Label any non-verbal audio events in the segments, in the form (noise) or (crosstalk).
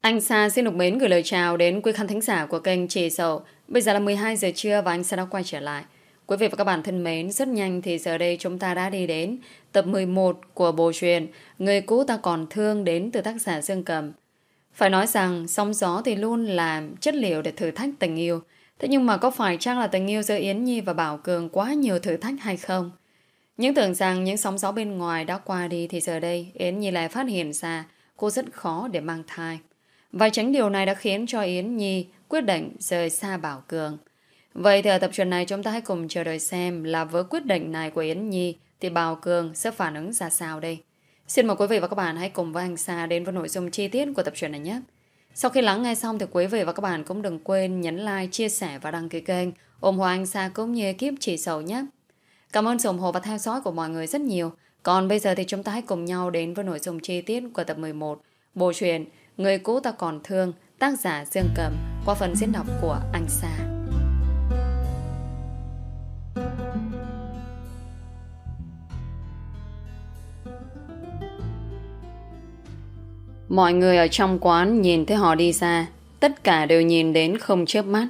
Anh Sa xin được mến gửi lời chào đến quý khán thính giả của kênh Trì Sầu. Bây giờ là 12 giờ trưa và anh Sa đã quay trở lại. Quý vị và các bạn thân mến, rất nhanh thì giờ đây chúng ta đã đi đến tập 11 của bộ truyền Người cũ ta còn thương đến từ tác giả Dương Cầm. Phải nói rằng sóng gió thì luôn là chất liệu để thử thách tình yêu. Thế nhưng mà có phải chăng là tình yêu giữa Yến Nhi và Bảo Cường quá nhiều thử thách hay không? Những tưởng rằng những sóng gió bên ngoài đã qua đi thì giờ đây Yến Nhi lại phát hiện ra cô rất khó để mang thai. Và tránh điều này đã khiến cho Yến Nhi quyết định rời xa Bảo Cường. Vậy thì ở tập truyện này chúng ta hãy cùng chờ đợi xem là với quyết định này của Yến Nhi thì Bảo Cường sẽ phản ứng ra sao đây. Xin mời quý vị và các bạn hãy cùng với anh Sa đến với nội dung chi tiết của tập truyện này nhé. Sau khi lắng nghe xong thì quý vị và các bạn cũng đừng quên nhấn like, chia sẻ và đăng ký kênh ủng hộ anh Sa cũng như ekip chỉ sầu nhé. Cảm ơn sự ủng hộ và theo dõi của mọi người rất nhiều. Còn bây giờ thì chúng ta hãy cùng nhau đến với nội dung chi tiết của tập 11 Bộ truyện Người cũ ta còn thương Tác giả Dương Cầm Qua phần diễn đọc của anh Sa. Mọi người ở trong quán nhìn thấy họ đi ra, Tất cả đều nhìn đến không chớp mắt.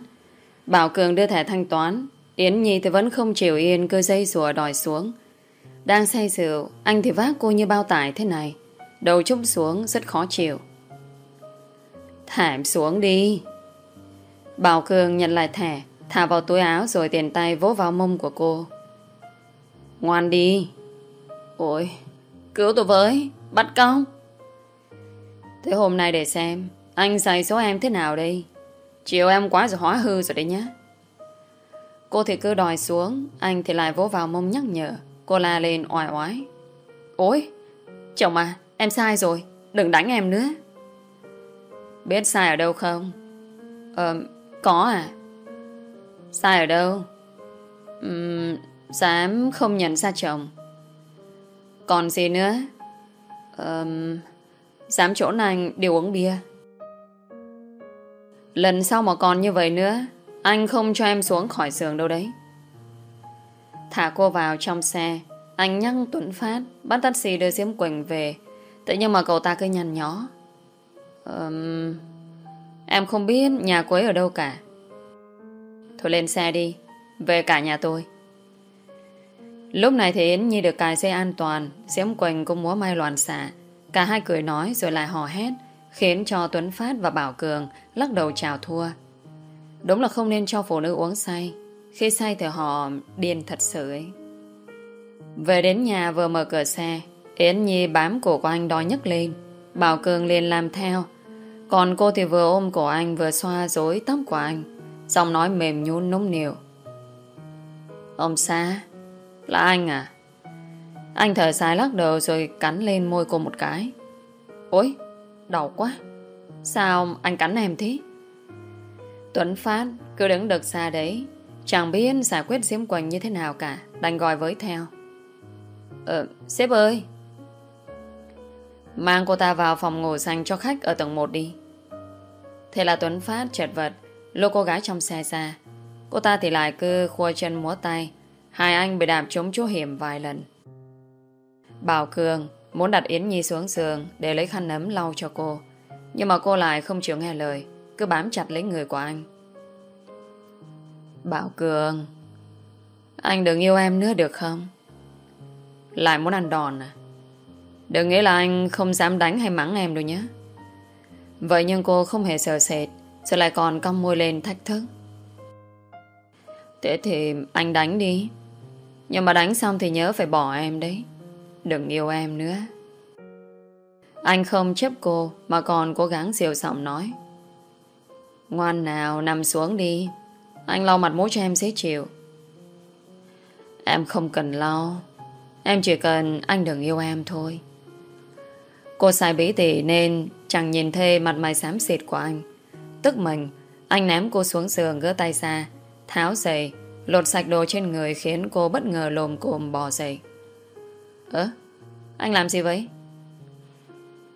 Bảo Cường đưa thẻ thanh toán Yến Nhi thì vẫn không chịu yên Cơ dây rùa đòi xuống. Đang say rượu Anh thì vác cô như bao tải thế này Đầu trúc xuống rất khó chịu. Thả em xuống đi. Bảo Cường nhận lại thẻ, Thả vào túi áo rồi tiền tay vỗ vào mông của cô. Ngoan đi. Ôi, Cứu tôi với, Bắt cóc. Thế hôm nay để xem, Anh dạy số em thế nào đây? Chiều em quá rồi hóa hư rồi đấy nhá. Cô thì cứ đòi xuống, Anh thì lại vỗ vào mông nhắc nhở. Cô la lên oai oái. Ôi, Chồng à em sai rồi, Đừng đánh em nữa. Biết sai ở đâu không? Ờ có à. Sai ở đâu? Ừm, Dám không nhận ra chồng. Còn gì nữa? Um, Dám chỗ này đều uống bia. Lần sau mà còn như vậy nữa Anh không cho em xuống khỏi giường đâu đấy. Thả cô vào trong xe Anh nhăn Tuấn Phát Bắt taxi đưa Diễm Quỳnh về. Tự nhiên mà cậu ta cứ nhăn nhó um, Em không biết nhà cô ấy ở đâu cả. Thôi lên xe đi Về cả nhà tôi. Lúc này thì Yến Nhi được cài xe an toàn Diễm Quỳnh cũng múa may loạn xạ. Cả hai cười nói rồi lại hò hét Khiến cho Tuấn Phát và Bảo Cường Lắc đầu chào thua. Đúng là không nên cho phụ nữ uống say Khi say thì họ điên thật sự ấy. Về đến nhà vừa mở cửa xe Yến Nhi bám cổ của anh đói nhấc lên. Bảo Cường liền làm theo còn cô thì vừa ôm cổ anh, Vừa xoa rối tóc của anh, Giọng nói mềm nhún núng niều Ông xa Là anh à? Anh thở dài lắc đầu rồi cắn lên môi cô một cái. Ôi, Đau quá. Sao anh cắn em thế? Tuấn Phát cứ đứng đực xa đấy, Chẳng biết giải quyết Diễm Quỳnh như thế nào cả, Đành gọi với theo. Ờ sếp ơi! Mang cô ta vào phòng ngủ dành cho khách ở tầng 1 đi. Thế là Tuấn Phát chật vật, lô cô gái trong xe ra. Cô ta thì lại cứ khua chân múa tay. Hai anh bị đạp trúng chỗ hiểm vài lần. Bảo Cường muốn đặt Yến Nhi xuống giường để lấy khăn nấm lau cho cô. Nhưng mà cô lại không chịu nghe lời, cứ bám chặt lấy người của anh. Bảo Cường, anh đừng yêu em nữa được không? Lại muốn ăn đòn à? Đừng nghĩ là anh không dám đánh hay mắng em đâu nhé Vậy nhưng cô không hề sợ sệt Rồi lại còn cong môi lên thách thức. Thế thì anh đánh đi. Nhưng mà đánh xong thì nhớ phải bỏ em đấy. Đừng yêu em nữa. Anh không chấp cô Mà còn cố gắng siêu giọng nói. Ngoan nào, nằm xuống đi. Anh lau mặt mũi cho em dễ chịu Em không cần lau. Em chỉ cần anh đừng yêu em thôi. Cô sai bí tỉ nên chẳng nhìn thê mặt mày xám xịt của anh. Tức mình, anh ném cô xuống giường gỡ tay ra, tháo giày, lột sạch đồ trên người khiến cô bất ngờ lồm cồm bò dậy. Ơ, anh làm gì vậy?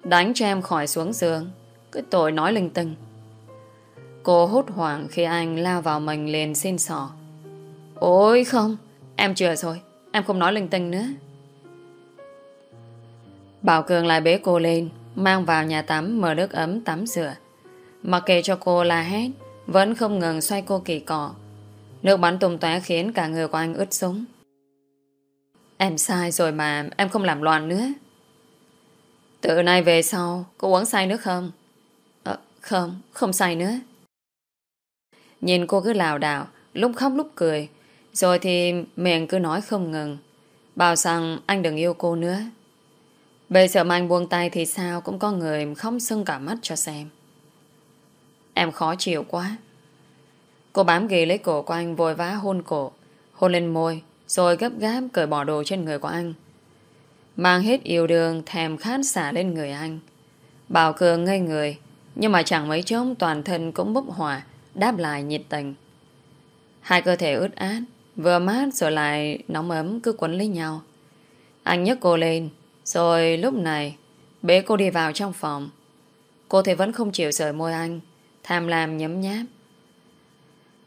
Đánh cho em khỏi xuống giường, cứ tội nói linh tinh. Cô hốt hoảng khi anh lao vào mình liền xin sỏ. Ôi không, em chưa rồi, em không nói linh tinh nữa. Bảo Cường lại bế cô lên Mang vào nhà tắm mở nước ấm tắm rửa. Mặc kệ cho cô la hét Vẫn không ngừng xoay cô kỳ cọ. Nước bắn tung tóe khiến cả người của anh ướt súng Em sai rồi mà Em không làm loạn nữa. Từ nay về sau Cô uống say nước không? À, Không, không say nữa. Nhìn cô cứ lào đảo Lúc khóc lúc cười. Rồi thì miệng cứ nói không ngừng. Bảo rằng anh đừng yêu cô nữa. Bây giờ mà anh buông tay thì sao? Cũng có người không sưng cả mắt cho xem. Em khó chịu quá. Cô bám ghì lấy cổ của anh, Vội vã hôn cổ, Hôn lên môi, Rồi gấp gáp cởi bỏ đồ trên người của anh. Mang hết yêu đương, Thèm khát xả lên người anh. Bảo cường ngây người, Nhưng mà chẳng mấy chốc toàn thân cũng bốc hỏa, Đáp lại nhiệt tình. Hai cơ thể ướt át, Vừa mát rồi lại nóng ấm cứ quấn lấy nhau. Anh nhấc cô lên rồi lúc này, Bế cô đi vào trong phòng. Cô thì vẫn không chịu rời môi anh, Tham lam nhấm nháp.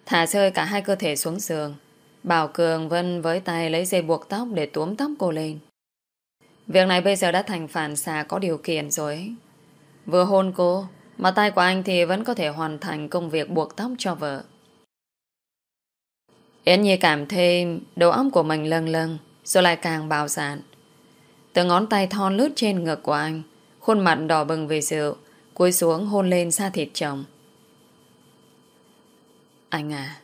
Thả rơi cả hai cơ thể xuống giường, Bảo Cường Vân với tay lấy dây buộc tóc Để túm tóc cô lên. Việc này bây giờ đã thành phản xạ Có điều kiện rồi. Vừa hôn cô, Mà tay của anh thì vẫn có thể hoàn thành công việc buộc tóc cho vợ. Yến Nhi cảm thấy đầu óc của mình lâng lâng, Rồi lại càng bào sản từ ngón tay thon lướt trên ngực của anh, Khuôn mặt đỏ bừng vì rượu cúi xuống hôn lên xa thịt chồng. Anh à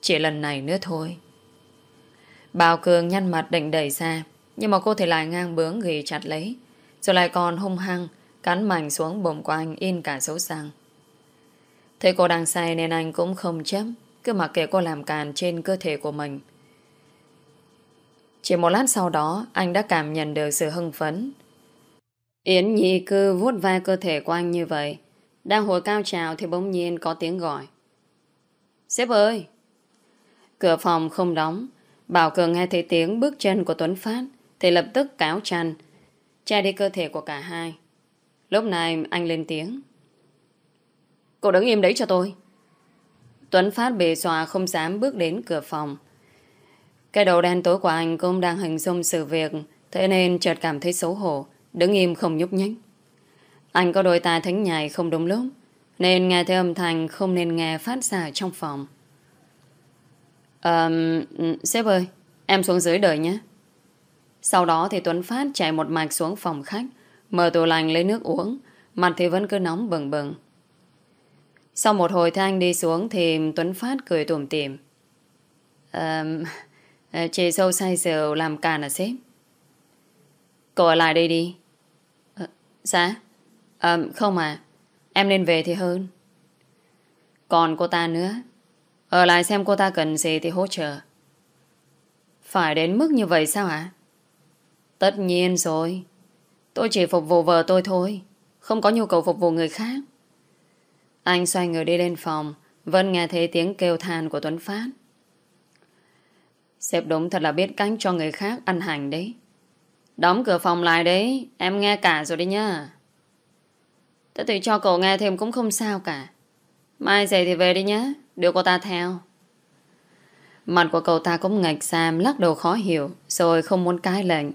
Chỉ lần này nữa thôi. Bào Cường nhăn mặt định đẩy ra, Nhưng mà cô thì lại ngang bướng ghi chặt lấy, Rồi lại còn hung hăng Cắn mạnh xuống bụng của anh in cả dấu răng Thấy cô đang say nên anh cũng không chấp, Cứ mặc kệ cô làm càn trên cơ thể của mình chỉ một lát sau đó, Anh đã cảm nhận được sự hưng phấn. Yến Nhi cứ vuốt ve cơ thể của anh như vậy. Đang hồi cao trào Thì bỗng nhiên có tiếng gọi. Sếp ơi! Cửa phòng không đóng. Bảo Cường nghe thấy tiếng bước chân của Tuấn Phát Thì lập tức cáo chăn. Che đi cơ thể của cả hai. Lúc này anh lên tiếng. Cậu đứng im đấy cho tôi. Tuấn Phát bề xòa không dám bước đến cửa phòng. Cái đầu đen tối của anh cũng đang hình dung sự việc Thế nên chợt cảm thấy xấu hổ Đứng im không nhúc nhích. Anh có đôi tai thính nhảy không đúng lúc Nên nghe thấy âm thanh Không nên nghe phát ra trong phòng. Um, Sếp ơi Em xuống dưới đợi nhé. Sau đó thì Tuấn Phát chạy một mạch xuống phòng khách Mở tủ lạnh lấy nước uống Mặt thì vẫn cứ nóng bừng bừng. Sau một hồi thì anh đi xuống Thì Tuấn Phát cười tủm tỉm. Um, Ờ, Chị sâu say rượu làm càn à sếp. Cô ở lại đây đi. À, Dạ. À, Không à. Em nên về thì hơn. Còn cô ta nữa. Ở lại xem cô ta cần gì thì hỗ trợ. Phải đến mức như vậy sao ạ? Tất nhiên rồi. Tôi chỉ phục vụ vợ tôi thôi. Không có nhu cầu phục vụ người khác. Anh xoay người đi lên phòng Vẫn nghe thấy tiếng kêu than của Tuấn Phát. Sếp đúng thật là biết cách cho người khác ăn hành đấy. Đóng cửa phòng lại đấy, Em nghe cả rồi đấy nhá. Thế thì cho cậu nghe thêm cũng không sao cả. Mai dậy thì về đi nhá. Đưa cô ta theo. Mặt của cậu ta cũng ngạch sam Lắc đầu khó hiểu, Rồi không muốn cãi lệnh,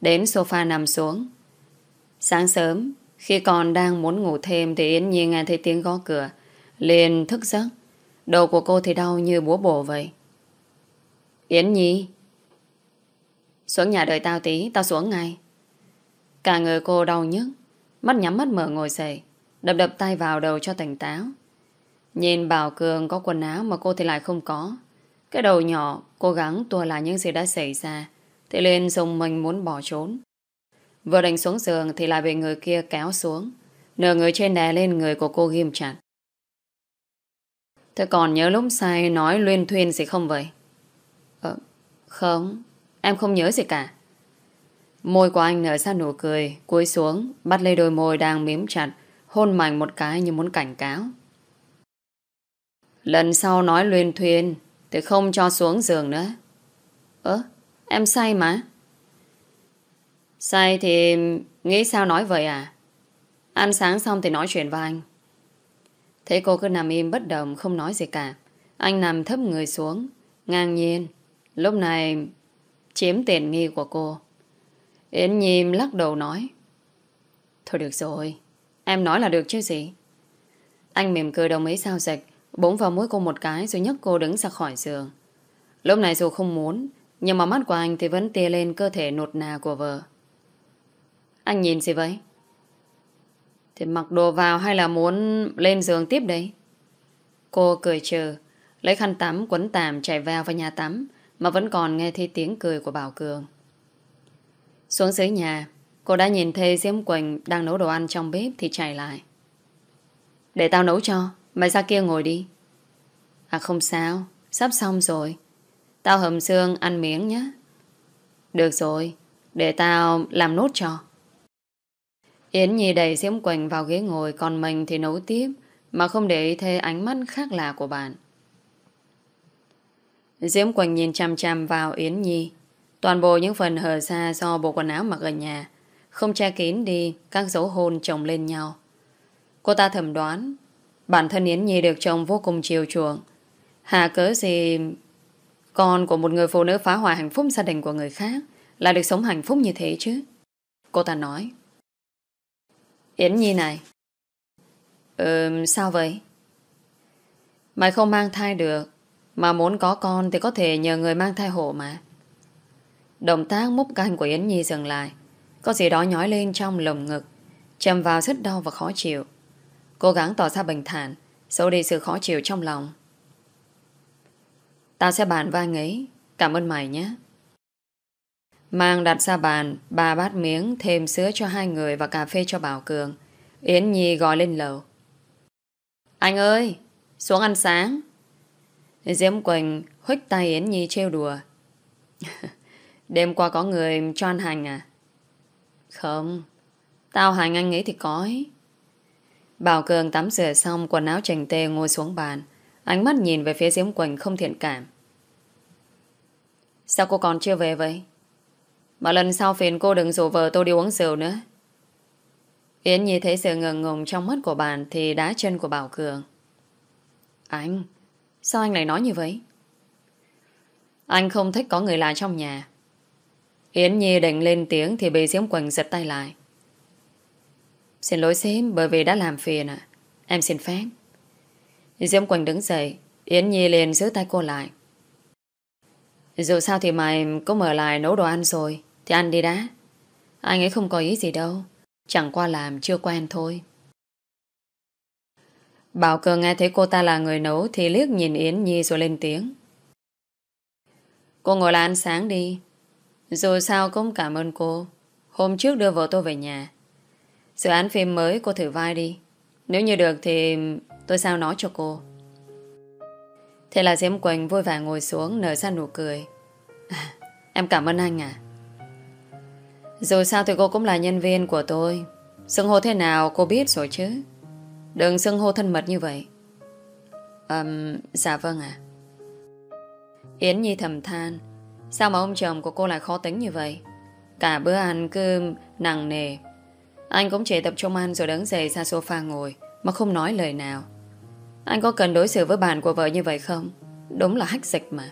Đến sofa nằm xuống. Sáng sớm, Khi còn đang muốn ngủ thêm Thì Yến Nhi nghe thấy tiếng gõ cửa, liền thức giấc. Đầu của cô thì đau như búa bổ vậy. Yến Nhi. Xuống nhà đợi tao tí, Tao xuống ngay. Cả người cô đau nhức, Mắt nhắm mắt mở ngồi dậy, Đập đập tay vào đầu cho tỉnh táo. Nhìn Bảo Cường có quần áo Mà cô thì lại không có. Cái đầu nhỏ, cố gắng tua lại những gì đã xảy ra, Thì lên dùng mình muốn bỏ trốn. Vừa đánh xuống giường Thì lại bị người kia kéo xuống, Nửa người trên đè lên người của cô ghim chặt. Thế còn nhớ lúc say Nói luyên thuyên gì không vậy? Không, Em không nhớ gì cả. Môi của anh nở ra nụ cười, cúi xuống, Bắt lấy đôi môi đang miếm chặt, Hôn mạnh một cái như muốn cảnh cáo. Lần sau nói luyên thuyên, Thì không cho xuống giường nữa. Ơ, Em say mà. Say thì Nghĩ sao nói vậy à? Ăn sáng xong thì nói chuyện với anh. Thấy cô cứ nằm im bất động, Không nói gì cả. Anh nằm thấp người xuống, Ngang nhiên. Lúc này, Chiếm tiền nghi của cô. Yến Nhi lắc đầu nói, Thôi được rồi, Em nói là được chứ gì? Anh mỉm cười đồng ý sao sạch bỗng vào mũi cô một cái rồi nhấc cô đứng ra khỏi giường. Lúc này dù không muốn, Nhưng mà mắt của anh thì vẫn tia lên cơ thể nột nà của vợ. Anh nhìn gì vậy? Thì mặc đồ vào hay là muốn lên giường tiếp đấy Cô cười trừ, Lấy khăn tắm quấn tạm chạy vào vào nhà tắm mà vẫn còn nghe thấy tiếng cười của Bảo Cường. Xuống dưới nhà, Cô đã nhìn thấy Diễm Quỳnh Đang nấu đồ ăn trong bếp thì chạy lại. Để tao nấu cho, Mày ra kia ngồi đi. À không sao, Sắp xong rồi. Tao hầm xương ăn miếng nhé. Được rồi, Để tao làm nốt cho. Yến Nhi đẩy Diễm Quỳnh vào ghế ngồi, Còn mình thì nấu tiếp, Mà không để ý thấy ánh mắt khác lạ của bạn. Diễm Quỳnh nhìn chăm chăm vào Yến Nhi. Toàn bộ những phần hở ra do bộ quần áo mặc ở nhà, Không che kín đi Các dấu hôn chồng lên nhau. Cô ta thầm đoán, Bản thân Yến Nhi được chồng vô cùng chiều chuộng. Hà cớ gì Con của một người phụ nữ phá hoại hạnh phúc gia đình của người khác Là được sống hạnh phúc như thế chứ? Cô ta nói. Yến Nhi này. Ừ sao vậy? Mày không mang thai được. Mà muốn có con thì có thể nhờ người mang thai hộ mà. Động tác múc canh của Yến Nhi dừng lại. Có gì đó nhói lên trong lồng ngực. Chầm vào rất đau và khó chịu. Cố gắng tỏ ra bình thản Xấu đi sự khó chịu trong lòng. Tao sẽ bàn với anh ấy Cảm ơn mày nhé. Mang đặt ra bàn, Ba bát miếng, thêm sữa cho hai người Và cà phê cho Bảo Cường. Yến Nhi gọi lên lầu. Anh ơi, Xuống ăn sáng. Diễm Quỳnh huých tay Yến Nhi trêu đùa. (laughs) Đêm qua có người cho anh hành à? Không Tao hành anh ấy thì có ấy. Bảo Cường tắm rửa xong, Quần áo chỉnh tê ngồi xuống bàn. Ánh mắt nhìn về phía Diễm Quỳnh không thiện cảm. Sao cô còn chưa về vậy? Mà lần sau phiền cô đừng rủ vợ tôi đi uống rượu nữa. Yến Nhi thấy sự ngờ ngùng trong mắt của bạn Thì đá chân của Bảo Cường. Anh Sao anh lại nói như vậy? Anh không thích có người lạ trong nhà. Yến Nhi định lên tiếng Thì bị Diễm Quỳnh giật tay lại. Xin lỗi sếp, bởi vì đã làm phiền ạ. Em xin phép. Diễm Quỳnh đứng dậy, Yến Nhi liền giữ tay cô lại. Dù sao thì mày có mở lại nấu đồ ăn rồi, Thì ăn đi đã. Anh ấy không có ý gì đâu, Chẳng qua làm chưa quen thôi. Bảo Cường nghe thấy cô ta là người nấu Thì liếc nhìn Yến Nhi rồi lên tiếng. Cô ngồi lại ăn sáng đi. Dù sao cũng cảm ơn cô. Hôm trước đưa vợ tôi về nhà. Dự án phim mới cô thử vai đi. Nếu như được thì tôi sao nói cho cô. Thế là Diễm Quỳnh vui vẻ ngồi xuống Nở ra nụ cười. À, (laughs) Em cảm ơn anh à Dù sao thì cô cũng là nhân viên của tôi. Xưng hô thế nào cô biết rồi chứ. Đừng xưng hô thân mật như vậy. Um, Dạ vâng ạ. Yến Nhi thầm than. Sao mà ông chồng của cô lại khó tính như vậy? Cả bữa ăn cứ nặng nề. Anh cũng chỉ tập trung ăn rồi đứng dậy ra sofa ngồi Mà không nói lời nào. Anh có cần đối xử với bạn của vợ như vậy không? Đúng là hách dịch mà.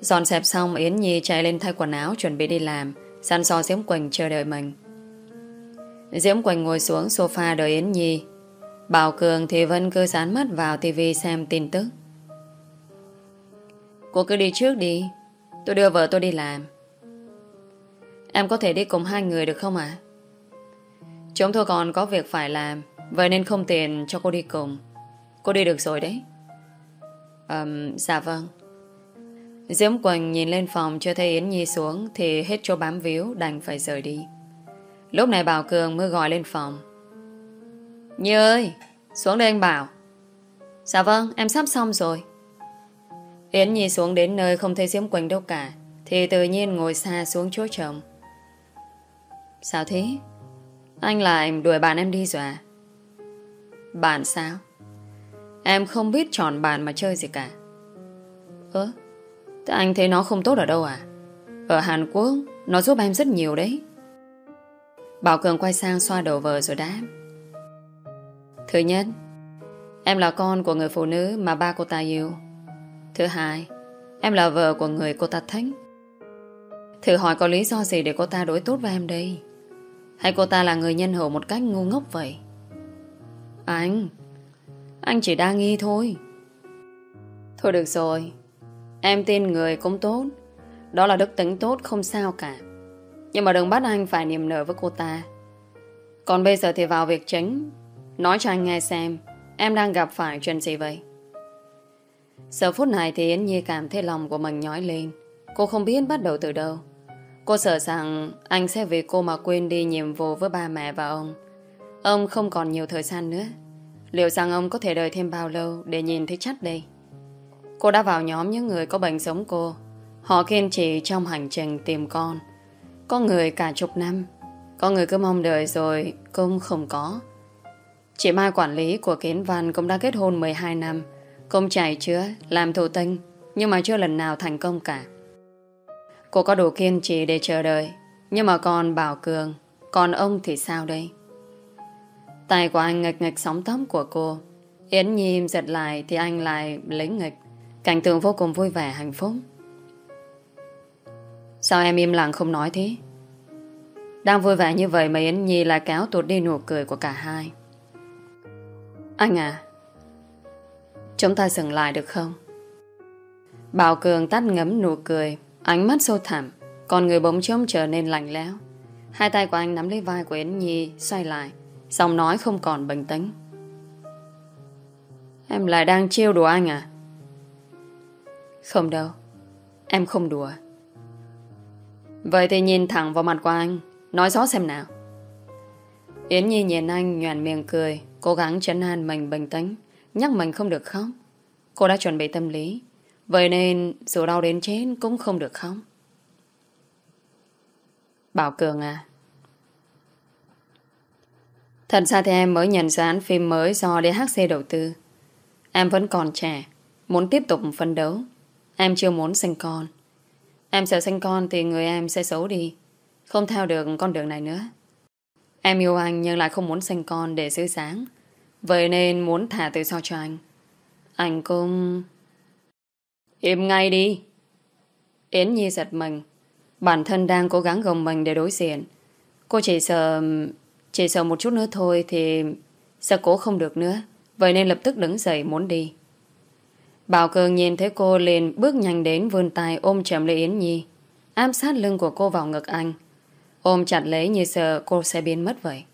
Dọn xẹp xong Yến Nhi chạy lên thay quần áo Chuẩn bị đi làm Săn so giếm Quỳnh chờ đợi mình. Diễm Quỳnh ngồi xuống sofa đợi Yến Nhi. Bảo Cường thì vẫn cứ sán mắt vào tivi xem tin tức. Cô cứ đi trước đi Tôi đưa vợ tôi đi làm. Em có thể đi cùng hai người được không ạ? Chúng tôi còn có việc phải làm Vậy nên không tiền cho cô đi cùng. Cô đi được rồi đấy. Um, Dạ vâng. Diễm Quỳnh nhìn lên phòng Chưa thấy Yến Nhi xuống Thì hết chỗ bám víu đành phải rời đi. Lúc này Bảo Cường mới gọi lên phòng. Nhi ơi, Xuống đây anh Bảo. Dạ vâng em sắp xong rồi. Yến Nhi xuống đến nơi không thấy Diễm Quỳnh đâu cả, Thì tự nhiên ngồi xa xuống chỗ chồng. Sao thế? Anh lại đuổi bạn em đi rồi à Bạn sao? Em không biết chọn bạn mà chơi gì cả. Ơ, Thế anh thấy nó không tốt ở đâu à? Ở Hàn Quốc, Nó giúp em rất nhiều đấy. Bảo Cường quay sang xoa đầu vợ rồi đáp. Thứ nhất, Em là con của người phụ nữ mà ba cô ta yêu. Thứ hai, Em là vợ của người cô ta thích. Thử hỏi có lý do gì để cô ta đối tốt với em đây? Hay cô ta là người nhân hậu một cách ngu ngốc vậy? Anh Anh chỉ đang nghi thôi. Thôi được rồi, Em tin người cũng tốt. Đó là đức tính tốt, không sao cả. Nhưng mà đừng bắt anh phải niềm nở với cô ta. Còn bây giờ thì vào việc chính. Nói cho anh nghe xem, Em đang gặp phải chuyện gì vậy? Giờ phút này thì Yến Nhi cảm thấy lòng của mình nhói lên. Cô không biết bắt đầu từ đâu. Cô sợ rằng anh sẽ vì cô mà quên đi nhiệm vụ với ba mẹ và ông. Ông không còn nhiều thời gian nữa. Liệu rằng ông có thể đợi thêm bao lâu Để nhìn thấy chắc đây? Cô đã vào nhóm những người có bệnh giống cô. Họ kiên trì trong hành trình tìm con. Có người cả chục năm. Có người cứ mong đợi rồi Cũng không có. Chị Mai quản lý của Kiến Văn Cũng đã kết hôn 12 năm. Cũng chạy chữa, làm thủ tinh Nhưng mà chưa lần nào thành công cả. Cô có đủ kiên trì để chờ đợi Nhưng mà còn Bảo Cường Còn ông thì sao đây? Tay của anh nghịch nghịch sóng tóc của cô. Yến Nhi giật lại Thì anh lại lấy nghịch. Cảnh tượng vô cùng vui vẻ hạnh phúc. Sao em im lặng không nói thế? Đang vui vẻ như vậy Mà Yến Nhi lại kéo tuột đi nụ cười của cả hai. Anh à Chúng ta dừng lại được không? Bảo Cường tắt ngấm nụ cười, Ánh mắt sâu thẳm, Còn người bỗng trông trở nên lạnh lẽo. Hai tay của anh nắm lấy vai của Yến Nhi, Xoay lại, Giọng nói không còn bình tĩnh. Em lại đang trêu đùa anh à? Không đâu, Em không đùa. Vậy thì nhìn thẳng vào mặt của anh Nói rõ xem nào Yến Nhi nhìn anh nhoàn miệng cười Cố gắng chấn an mình bình tĩnh Nhắc mình không được khóc Cô đã chuẩn bị tâm lý Vậy nên dù đau đến chết cũng không được khóc Bảo Cường à Thật ra thì em mới nhận ra án phim mới do DHC đầu tư. Em vẫn còn trẻ, muốn tiếp tục phân đấu. Em chưa muốn sinh con. Em sợ sinh con thì người em sẽ xấu đi, không theo được con đường này nữa. Em yêu anh nhưng lại không muốn sinh con để giữ sáng. Vậy nên muốn thả tự do cho anh. Anh cũng... Im ngay đi. Yến Nhi giật mình. Bản thân đang cố gắng gồng mình để đối diện. Cô chỉ sợ chỉ sợ một chút nữa thôi thì sẽ cố không được nữa. Vậy nên lập tức đứng dậy muốn đi. Bảo Cường nhìn thấy cô liền bước nhanh đến vươn tay ôm chậm lấy Yến Nhi. áp sát lưng của cô vào ngực anh. Ôm chặt lấy như sợ cô sẽ biến mất vậy.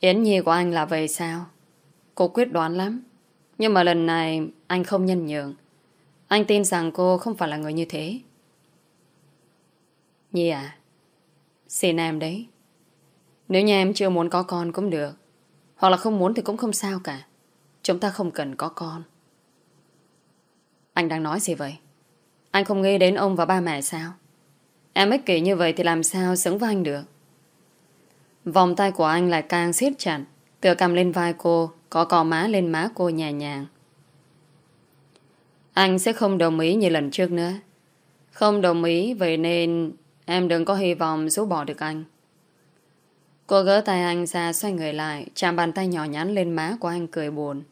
Yến Nhi của anh là vậy sao? Cô quyết đoán lắm. Nhưng mà lần này anh không nhân nhượng. Anh tin rằng cô không phải là người như thế. Nhi à, xin em đấy. Nếu nhà em chưa muốn có con cũng được Hoặc là không muốn thì cũng không sao cả Chúng ta không cần có con anh đang nói gì vậy? Anh không nghĩ đến ông và ba mẹ sao? Em ích kỷ như vậy thì làm sao xứng với anh được? Vòng tay của anh lại càng siết chặt, Tựa cầm lên vai cô, Có cò má lên má cô nhẹ nhàng. Anh sẽ không đồng ý như lần trước nữa. Không đồng ý, Vậy nên em đừng có hy vọng rũ bỏ được anh. Cô gỡ tay anh ra, xoay người lại, Chạm bàn tay nhỏ nhắn lên má của anh cười buồn.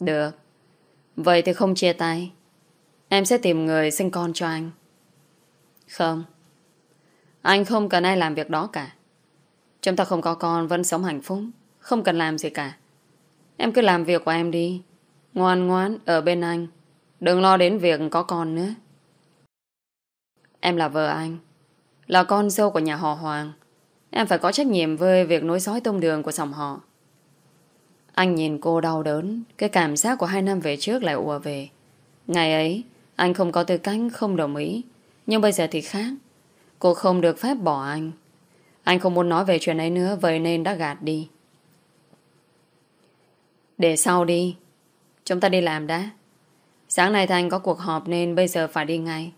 Được. Vậy thì không chia tay. Em sẽ tìm người sinh con cho anh. Không. Anh không cần ai làm việc đó cả. Chúng ta không có con, Vẫn sống hạnh phúc. Không cần làm gì cả. Em cứ làm việc của em đi. Ngoan ngoan ở bên anh. Đừng lo đến việc có con nữa. Em là vợ anh. Là con dâu của nhà họ Hoàng. Em phải có trách nhiệm với việc nối dõi tông đường của dòng họ. Anh nhìn cô đau đớn, cái cảm giác của hai năm về trước lại ùa về. Ngày ấy, anh không có tư cách không đồng ý. Nhưng bây giờ thì khác. Cô không được phép bỏ anh. Anh không muốn nói về chuyện ấy nữa, vậy nên đã gạt đi. Để sau đi. Chúng ta đi làm đã. Sáng nay thành có cuộc họp nên bây giờ phải đi ngay.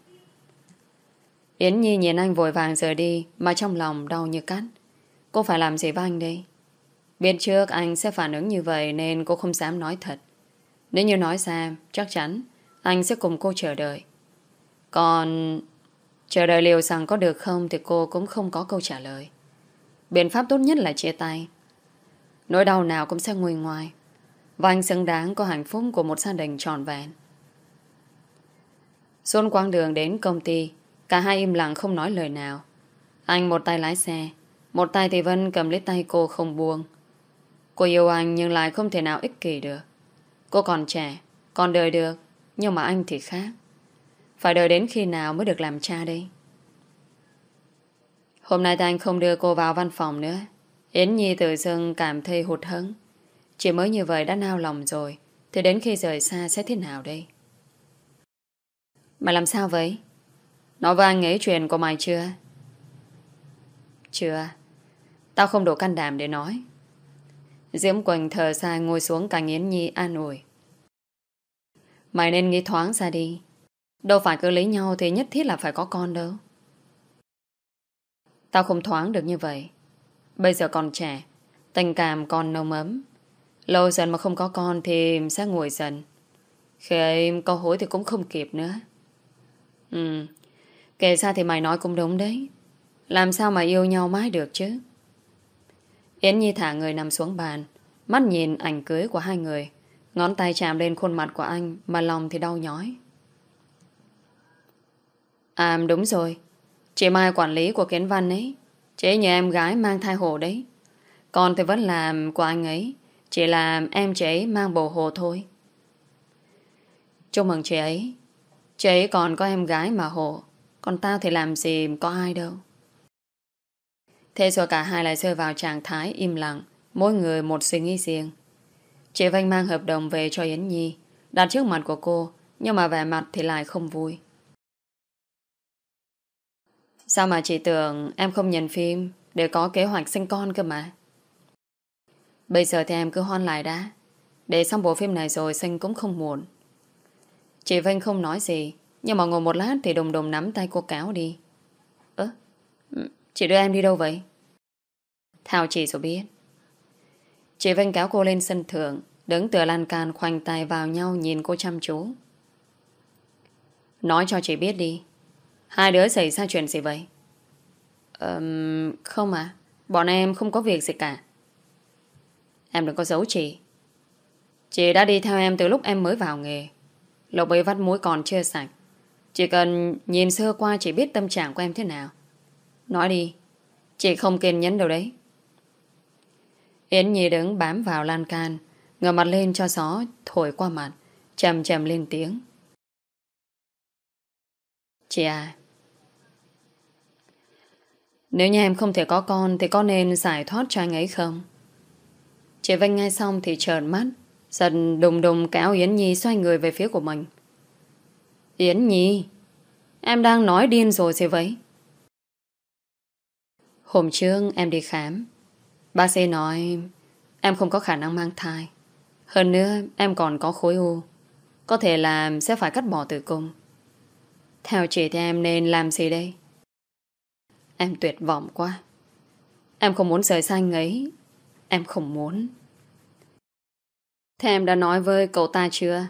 Yến Nhi nhìn anh vội vàng rời đi mà trong lòng đau như cắt. Cô phải làm gì với anh đây? Biết trước anh sẽ phản ứng như vậy nên cô không dám nói thật. Nếu như nói ra, chắc chắn anh sẽ cùng cô chờ đợi. Còn chờ đợi liệu rằng có được không thì cô cũng không có câu trả lời. Biện pháp tốt nhất là chia tay. Nỗi đau nào cũng sẽ nguôi ngoài. Và anh xứng đáng có hạnh phúc của một gia đình tròn vẹn. Xuân quang đường đến công ty Cả hai im lặng không nói lời nào Anh một tay lái xe Một tay thì Vân cầm lấy tay cô không buông Cô yêu anh nhưng lại không thể nào ích kỷ được. Cô còn trẻ, còn đời được, nhưng mà anh thì khác. Phải đợi đến khi nào mới được làm cha đây? Hôm nay anh không đưa cô vào văn phòng nữa. Yến Nhi tự dưng cảm thấy hụt hẫng. Chỉ mới như vậy đã nao lòng rồi, thì đến khi rời xa sẽ thế nào đây? Mày làm sao vậy? Nói với anh ấy chuyện của mày chưa? Chưa. Tao không đủ can đảm để nói. Diễm Quỳnh thở dài ngồi xuống cạnh Yến Nhi an ủi. Mày nên nghĩ thoáng ra đi. Đâu phải cứ lấy nhau thì nhất thiết là phải có con đâu. Tao không thoáng được như vậy. Bây giờ còn trẻ, tình cảm còn nồng ấm. Lâu dần mà không có con thì sẽ ngồi dần. Khi em có hối thì cũng không kịp nữa. Ừ, kể ra thì mày nói cũng đúng đấy. Làm sao mà yêu nhau mãi được chứ? Yến Nhi thả người nằm xuống bàn, mắt nhìn ảnh cưới của hai người. Ngón tay chạm lên khuôn mặt của anh Mà lòng thì đau nhói. À đúng rồi. Chị Mai quản lý của Kiến Văn ấy. Chị nhờ em gái mang thai hồ đấy. Còn thì vẫn làm của anh ấy. Chỉ là em chị ấy mang bồ hồ thôi. Chúc mừng chị ấy. Chị ấy còn có em gái mà hồ. Còn tao thì làm gì có ai đâu. Thế rồi cả hai lại rơi vào trạng thái im lặng Mỗi người một suy nghĩ riêng Chị Vanh mang hợp đồng về cho Yến Nhi đặt trước mặt của cô nhưng mà vẻ mặt thì lại không vui. Sao mà chị tưởng em không nhận phim để có kế hoạch sinh con cơ mà? Bây giờ thì em cứ hoan lại đã. Để xong bộ phim này rồi sinh cũng không muộn. Chị Vinh không nói gì nhưng mà ngồi một lát thì đùng đùng nắm tay cô cáo đi. Ơ, ừ, chị đưa em đi đâu vậy? Thảo chị rồi biết. Chị Vinh kéo cô lên sân thượng Đứng tựa lan can khoanh tay vào nhau Nhìn cô chăm chú. Nói cho chị biết đi. Hai đứa xảy ra chuyện gì vậy? Um, Không à Bọn em không có việc gì cả. Em đừng có giấu chị. Chị đã đi theo em từ lúc em mới vào nghề. Lộc ấy vắt mũi còn chưa sạch. Chỉ cần nhìn sơ qua chị biết tâm trạng của em thế nào. Nói đi, Chị không kiên nhẫn đâu đấy. Yến Nhi đứng bám vào lan can, ngửa mặt lên cho gió thổi qua mặt chầm chầm lên tiếng. Chị à Nếu như em không thể có con Thì có nên giải thoát cho anh ấy không? Chị Vinh ngay xong Thì trợn mắt Dần đùng đùng kéo Yến Nhi xoay người về phía của mình. Yến Nhi, Em đang nói điên rồi gì vậy? Hôm trước em đi khám Bác sĩ nói em không có khả năng mang thai. Hơn nữa, em còn có khối u. Có thể là sẽ phải cắt bỏ tử cung. Theo chị thì em nên làm gì đây? Em tuyệt vọng quá. Em không muốn rời xa anh ấy. Em không muốn. Thế em đã nói với cậu ta chưa?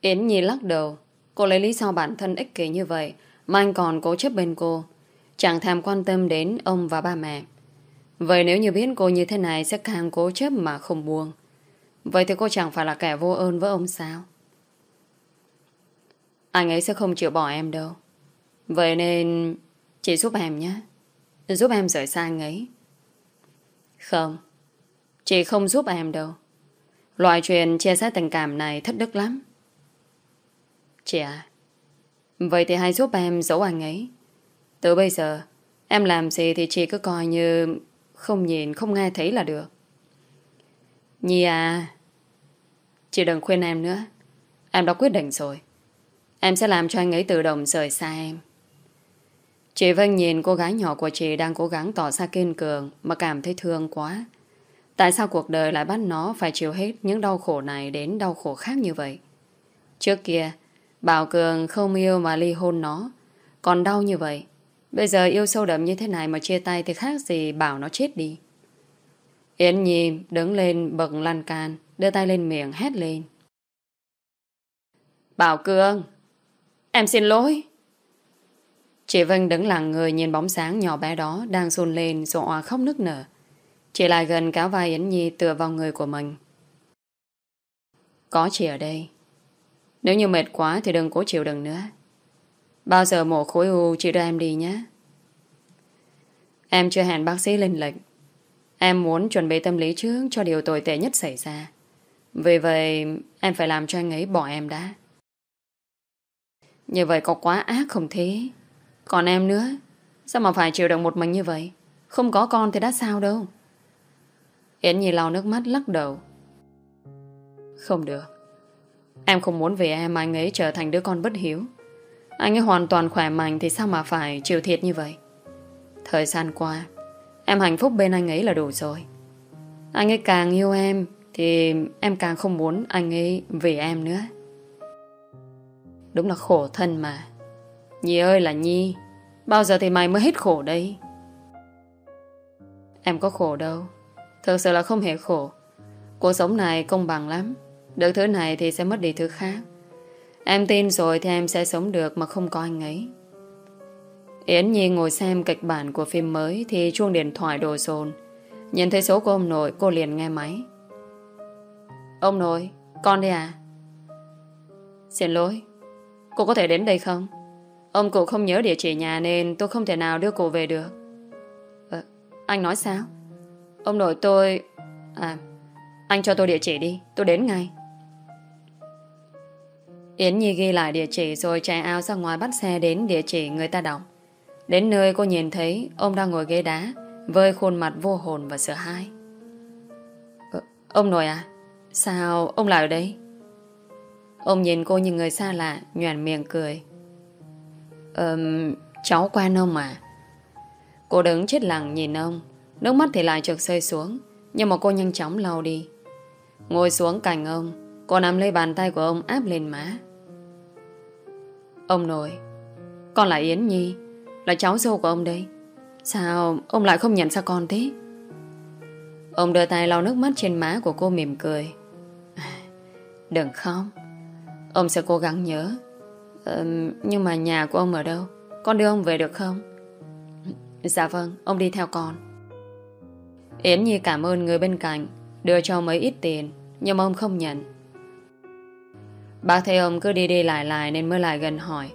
Yến Nhi lắc đầu. Cô lấy lý do bản thân ích kỷ như vậy mà anh còn cố chấp bên cô. Chẳng thèm quan tâm đến ông và ba mẹ. Vậy nếu như biết cô như thế này sẽ càng cố chấp mà không buông. Vậy thì cô chẳng phải là kẻ vô ơn với ông sao? Anh ấy sẽ không chịu bỏ em đâu. Vậy nên chị giúp em nhé. Giúp em rời xa anh ấy. Không. Chị không giúp em đâu. Loại chuyện chia sẻ tình cảm này thất đức lắm. Chị à. Vậy thì hãy giúp em giấu anh ấy. Từ bây giờ, em làm gì thì chị cứ coi như không nhìn, không nghe thấy là được. Nhi à, chị đừng khuyên em nữa. Em đã quyết định rồi. Em sẽ làm cho anh ấy tự động rời xa em. Chị Vân nhìn cô gái nhỏ của chị đang cố gắng tỏ ra kiên cường mà cảm thấy thương quá. Tại sao cuộc đời lại bắt nó phải chịu hết những đau khổ này đến đau khổ khác như vậy? Trước kia, Bảo Cường không yêu mà ly hôn nó. Còn đau như vậy, Bây giờ yêu sâu đậm như thế này mà chia tay thì khác gì bảo nó chết đi. Yến Nhi đứng lên bậc lan can, đưa tay lên miệng hét lên. Bảo Cương, em xin lỗi. Chị Vân đứng lặng người nhìn bóng sáng nhỏ bé đó đang xôn lên rồi òa khóc nức nở. Chị lại gần cáo vai Yến Nhi tựa vào người của mình. Có chị ở đây. Nếu như mệt quá thì đừng cố chịu đựng nữa. Bao giờ mổ khối u chị đưa em đi nhé Em chưa hẹn bác sĩ lên lệnh Em muốn chuẩn bị tâm lý trước cho điều tồi tệ nhất xảy ra. Vì vậy, em phải làm cho anh ấy bỏ em đã. Như vậy có quá ác không thế? Còn em nữa, sao mà phải chịu đựng một mình như vậy? Không có con thì đã sao đâu. Yến Nhi lau nước mắt lắc đầu. Không được. Em không muốn vì em anh ấy trở thành đứa con bất hiếu. Anh ấy hoàn toàn khỏe mạnh thì sao mà phải chịu thiệt như vậy? Thời gian qua, em hạnh phúc bên anh ấy là đủ rồi. Anh ấy càng yêu em thì em càng không muốn anh ấy vì em nữa. Đúng là khổ thân mà. Nhi ơi là Nhi, bao giờ thì mày mới hết khổ đây? Em có khổ đâu. Thực sự là không hề khổ. Cuộc sống này công bằng lắm. Được thứ này thì sẽ mất đi thứ khác. Em tin rồi thì em sẽ sống được mà không có anh ấy. Yến Nhi ngồi xem kịch bản của phim mới thì chuông điện thoại đồ sồn. Nhìn thấy số của ông nội, cô liền nghe máy. Ông nội, con đây à? Xin lỗi, cô có thể đến đây không? Ông cụ không nhớ địa chỉ nhà nên tôi không thể nào đưa cô về được. À, anh nói sao? Ông nội tôi... À, anh cho tôi địa chỉ đi, tôi đến ngay. Yến Nhi ghi lại địa chỉ rồi chạy ao ra ngoài bắt xe đến địa chỉ người ta đọc. Đến nơi cô nhìn thấy ông đang ngồi ghế đá với khuôn mặt vô hồn và sợ hãi. Ờ, ông nội à? Sao ông lại ở đây? Ông nhìn cô như người xa lạ, nhoàn miệng cười. Ờm, cháu quen ông mà. Cô đứng chết lặng nhìn ông, nước mắt thì lại trực rơi xuống, nhưng mà cô nhanh chóng lau đi. Ngồi xuống cạnh ông, cô nắm lấy bàn tay của ông áp lên má. Ông nội, con là Yến Nhi, là cháu dâu của ông đây. Sao ông lại không nhận ra con thế? Ông đưa tay lau nước mắt trên má của cô mỉm cười. (sighs) Đừng khóc. Ông sẽ cố gắng nhớ. Ờ, Nhưng mà nhà của ông ở đâu? Con đưa ông về được không? (clears throat) Dạ vâng ông đi theo con. Yến Nhi cảm ơn người bên cạnh Đưa cho mấy ít tiền Nhưng mà ông không nhận. Bác thấy ông cứ đi đi lại lại Nên mới lại gần hỏi.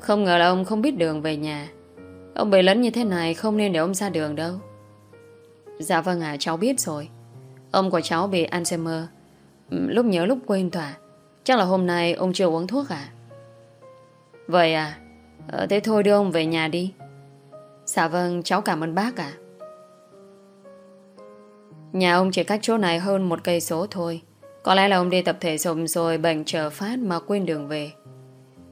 Không ngờ là ông không biết đường về nhà. Ông bị lấn như thế này Không nên để ông ra đường đâu. Dạ vâng ạ cháu biết rồi. Ông của cháu bị Alzheimer. Ừ, lúc nhớ lúc quên tỏa. Chắc là hôm nay ông chưa uống thuốc à Vậy à ờ, Thế thôi đưa ông về nhà đi. Dạ vâng cháu cảm ơn bác ạ. Nhà ông chỉ cách chỗ này hơn một cây số thôi. Có lẽ là ông đi tập thể dục rồi bệnh trở phát mà quên đường về.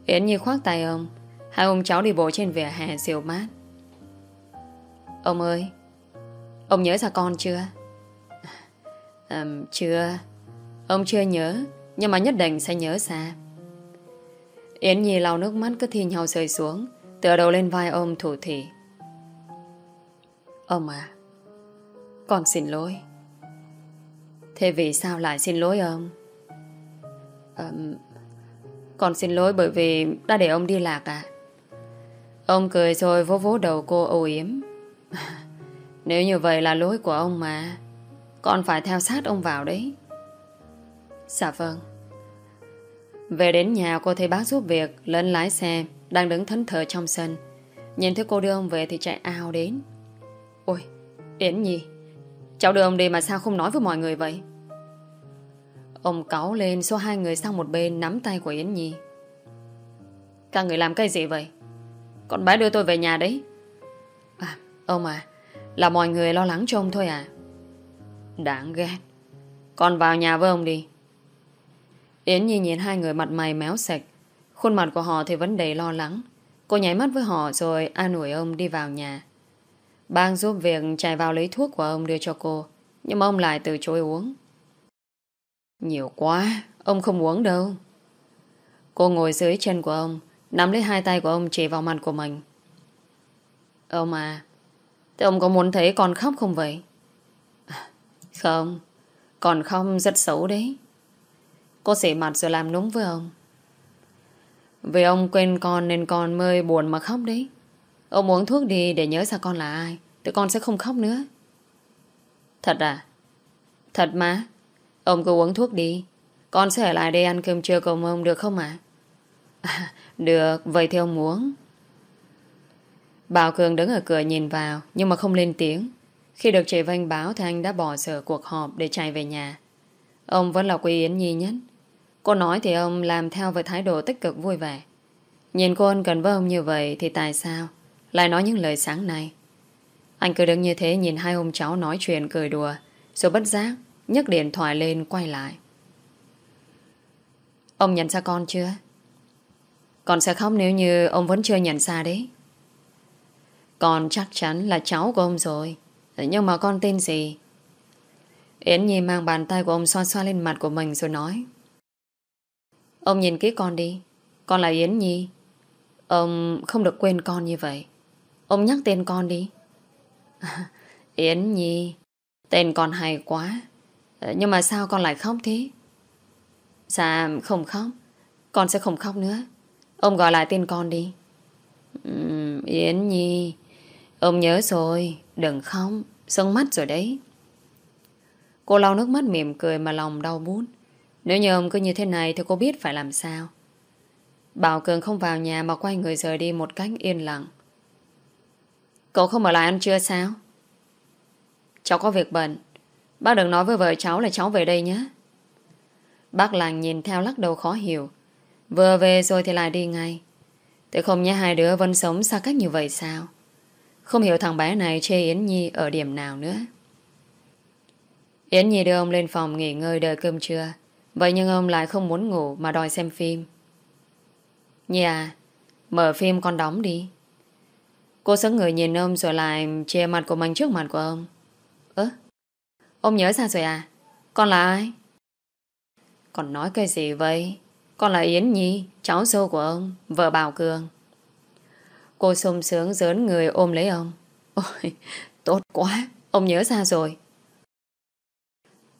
Yến như khoác tay ông Hai ông cháu đi bộ trên vỉa hè siêu mát. Ông ơi Ông nhớ ra con chưa? À, chưa. Ông chưa nhớ Nhưng mà nhất định sẽ nhớ xa Yến Nhi lau nước mắt cứ thi nhau rơi xuống Tựa đầu lên vai ông thủ thị. Ông à Con xin lỗi. Thế vì sao lại xin lỗi ông? À, Con xin lỗi bởi vì Đã để ông đi lạc à? Ông cười rồi vỗ vỗ đầu cô âu yếm. (laughs) Nếu như vậy là lỗi của ông mà. Con phải theo sát ông vào đấy. Dạ vâng. Về đến nhà cô thấy bác giúp việc Lẫn lái xe Đang đứng thẫn thờ trong sân. Nhìn thấy cô đưa ông về thì chạy ao đến. Ôi Yến Nhi Cháu đưa ông đi mà sao không nói với mọi người vậy? Ông cáu lên Số hai người sang một bên nắm tay của Yến Nhi. Các người làm cái gì vậy? Con bé đưa tôi về nhà đấy. À ông à Là mọi người lo lắng cho ông thôi à? Đáng ghét. Con vào nhà với ông đi. Yến Nhi nhìn hai người mặt mày méo sạch. Khuôn mặt của họ thì vẫn đầy lo lắng. Cô nháy mắt với họ rồi an ủi ông đi vào nhà. Bang giúp việc chạy vào lấy thuốc của ông đưa cho cô. Nhưng ông lại từ chối uống. Nhiều quá, Ông không uống đâu. Cô ngồi dưới chân của ông, Nắm lấy hai tay của ông chỉ vào mặt của mình. Ông à Thế ông có muốn thấy con khóc không vậy? Không Còn không rất xấu đấy. Cô xỉ mặt rồi làm núng với ông. Vì ông quên con Nên con mới buồn mà khóc đấy. Ông uống thuốc đi để nhớ ra con là ai Tụi con sẽ không khóc nữa Thật à Thật mà Ông cứ uống thuốc đi Con sẽ ở lại đây ăn cơm trưa cùng ông được không ạ à? (laughs) Được, Vậy thì ông muốn Bảo Cường đứng ở cửa nhìn vào, Nhưng mà không lên tiếng Khi được chị Vanh báo thì anh đã bỏ sở cuộc họp để chạy về nhà. Ông vẫn là Quý Yến Nhi nhất. Cô nói thì ông làm theo với thái độ tích cực vui vẻ. Nhìn cô ân cần với ông như vậy thì tại sao lại nói những lời sáng nay Anh cứ đứng như thế nhìn hai ông cháu nói chuyện cười đùa, rồi bất giác nhấc điện thoại lên quay lại. Ông nhận ra con chưa? Con sẽ khóc nếu như ông vẫn chưa nhận ra đấy. Con chắc chắn là cháu của ông rồi. Nhưng mà con tên gì? Yến Nhi mang bàn tay của ông xoa xoa lên mặt của mình rồi nói. Ông nhìn kỹ con đi. Con là Yến Nhi. Ông không được quên con như vậy. Ông nhắc tên con đi. (laughs) Yến Nhi. Tên con hay quá. Ờ, nhưng mà sao con lại khóc thế? Dạ không khóc. Con sẽ không khóc nữa. Ông gọi lại tên con đi. Uhm, Yến Nhi. Ông nhớ rồi. Đừng khóc. Sưng mắt rồi đấy. Cô lau nước mắt mỉm cười mà lòng đau bút. Nếu như ông cứ như thế này thì cô biết phải làm sao. Bảo Cường không vào nhà mà quay người rời đi một cách yên lặng. Cậu không ở lại ăn trưa sao? Cháu có việc bận. Bác đừng nói với vợ cháu là cháu về đây nhé. Bác làng nhìn theo lắc đầu khó hiểu. Vừa về rồi thì lại đi ngay. Thế không nhé hai đứa vẫn sống xa cách như vậy sao? Không hiểu thằng bé này chê Yến Nhi ở điểm nào nữa. Yến Nhi đưa ông lên phòng nghỉ ngơi đợi cơm trưa. Vậy nhưng ông lại không muốn ngủ mà đòi xem phim. Nhi à, mở phim con đóng đi. Cô sững người nhìn ông rồi lại che mặt của mình trước mặt của ông. Ơ, ông nhớ ra rồi à? Con là ai? còn nói cái gì vậy? Con là Yến Nhi, cháu dâu của ông, vợ Bảo Cường. Cô sung sướng dớn người ôm lấy ông. Ôi, tốt quá, ông nhớ ra rồi.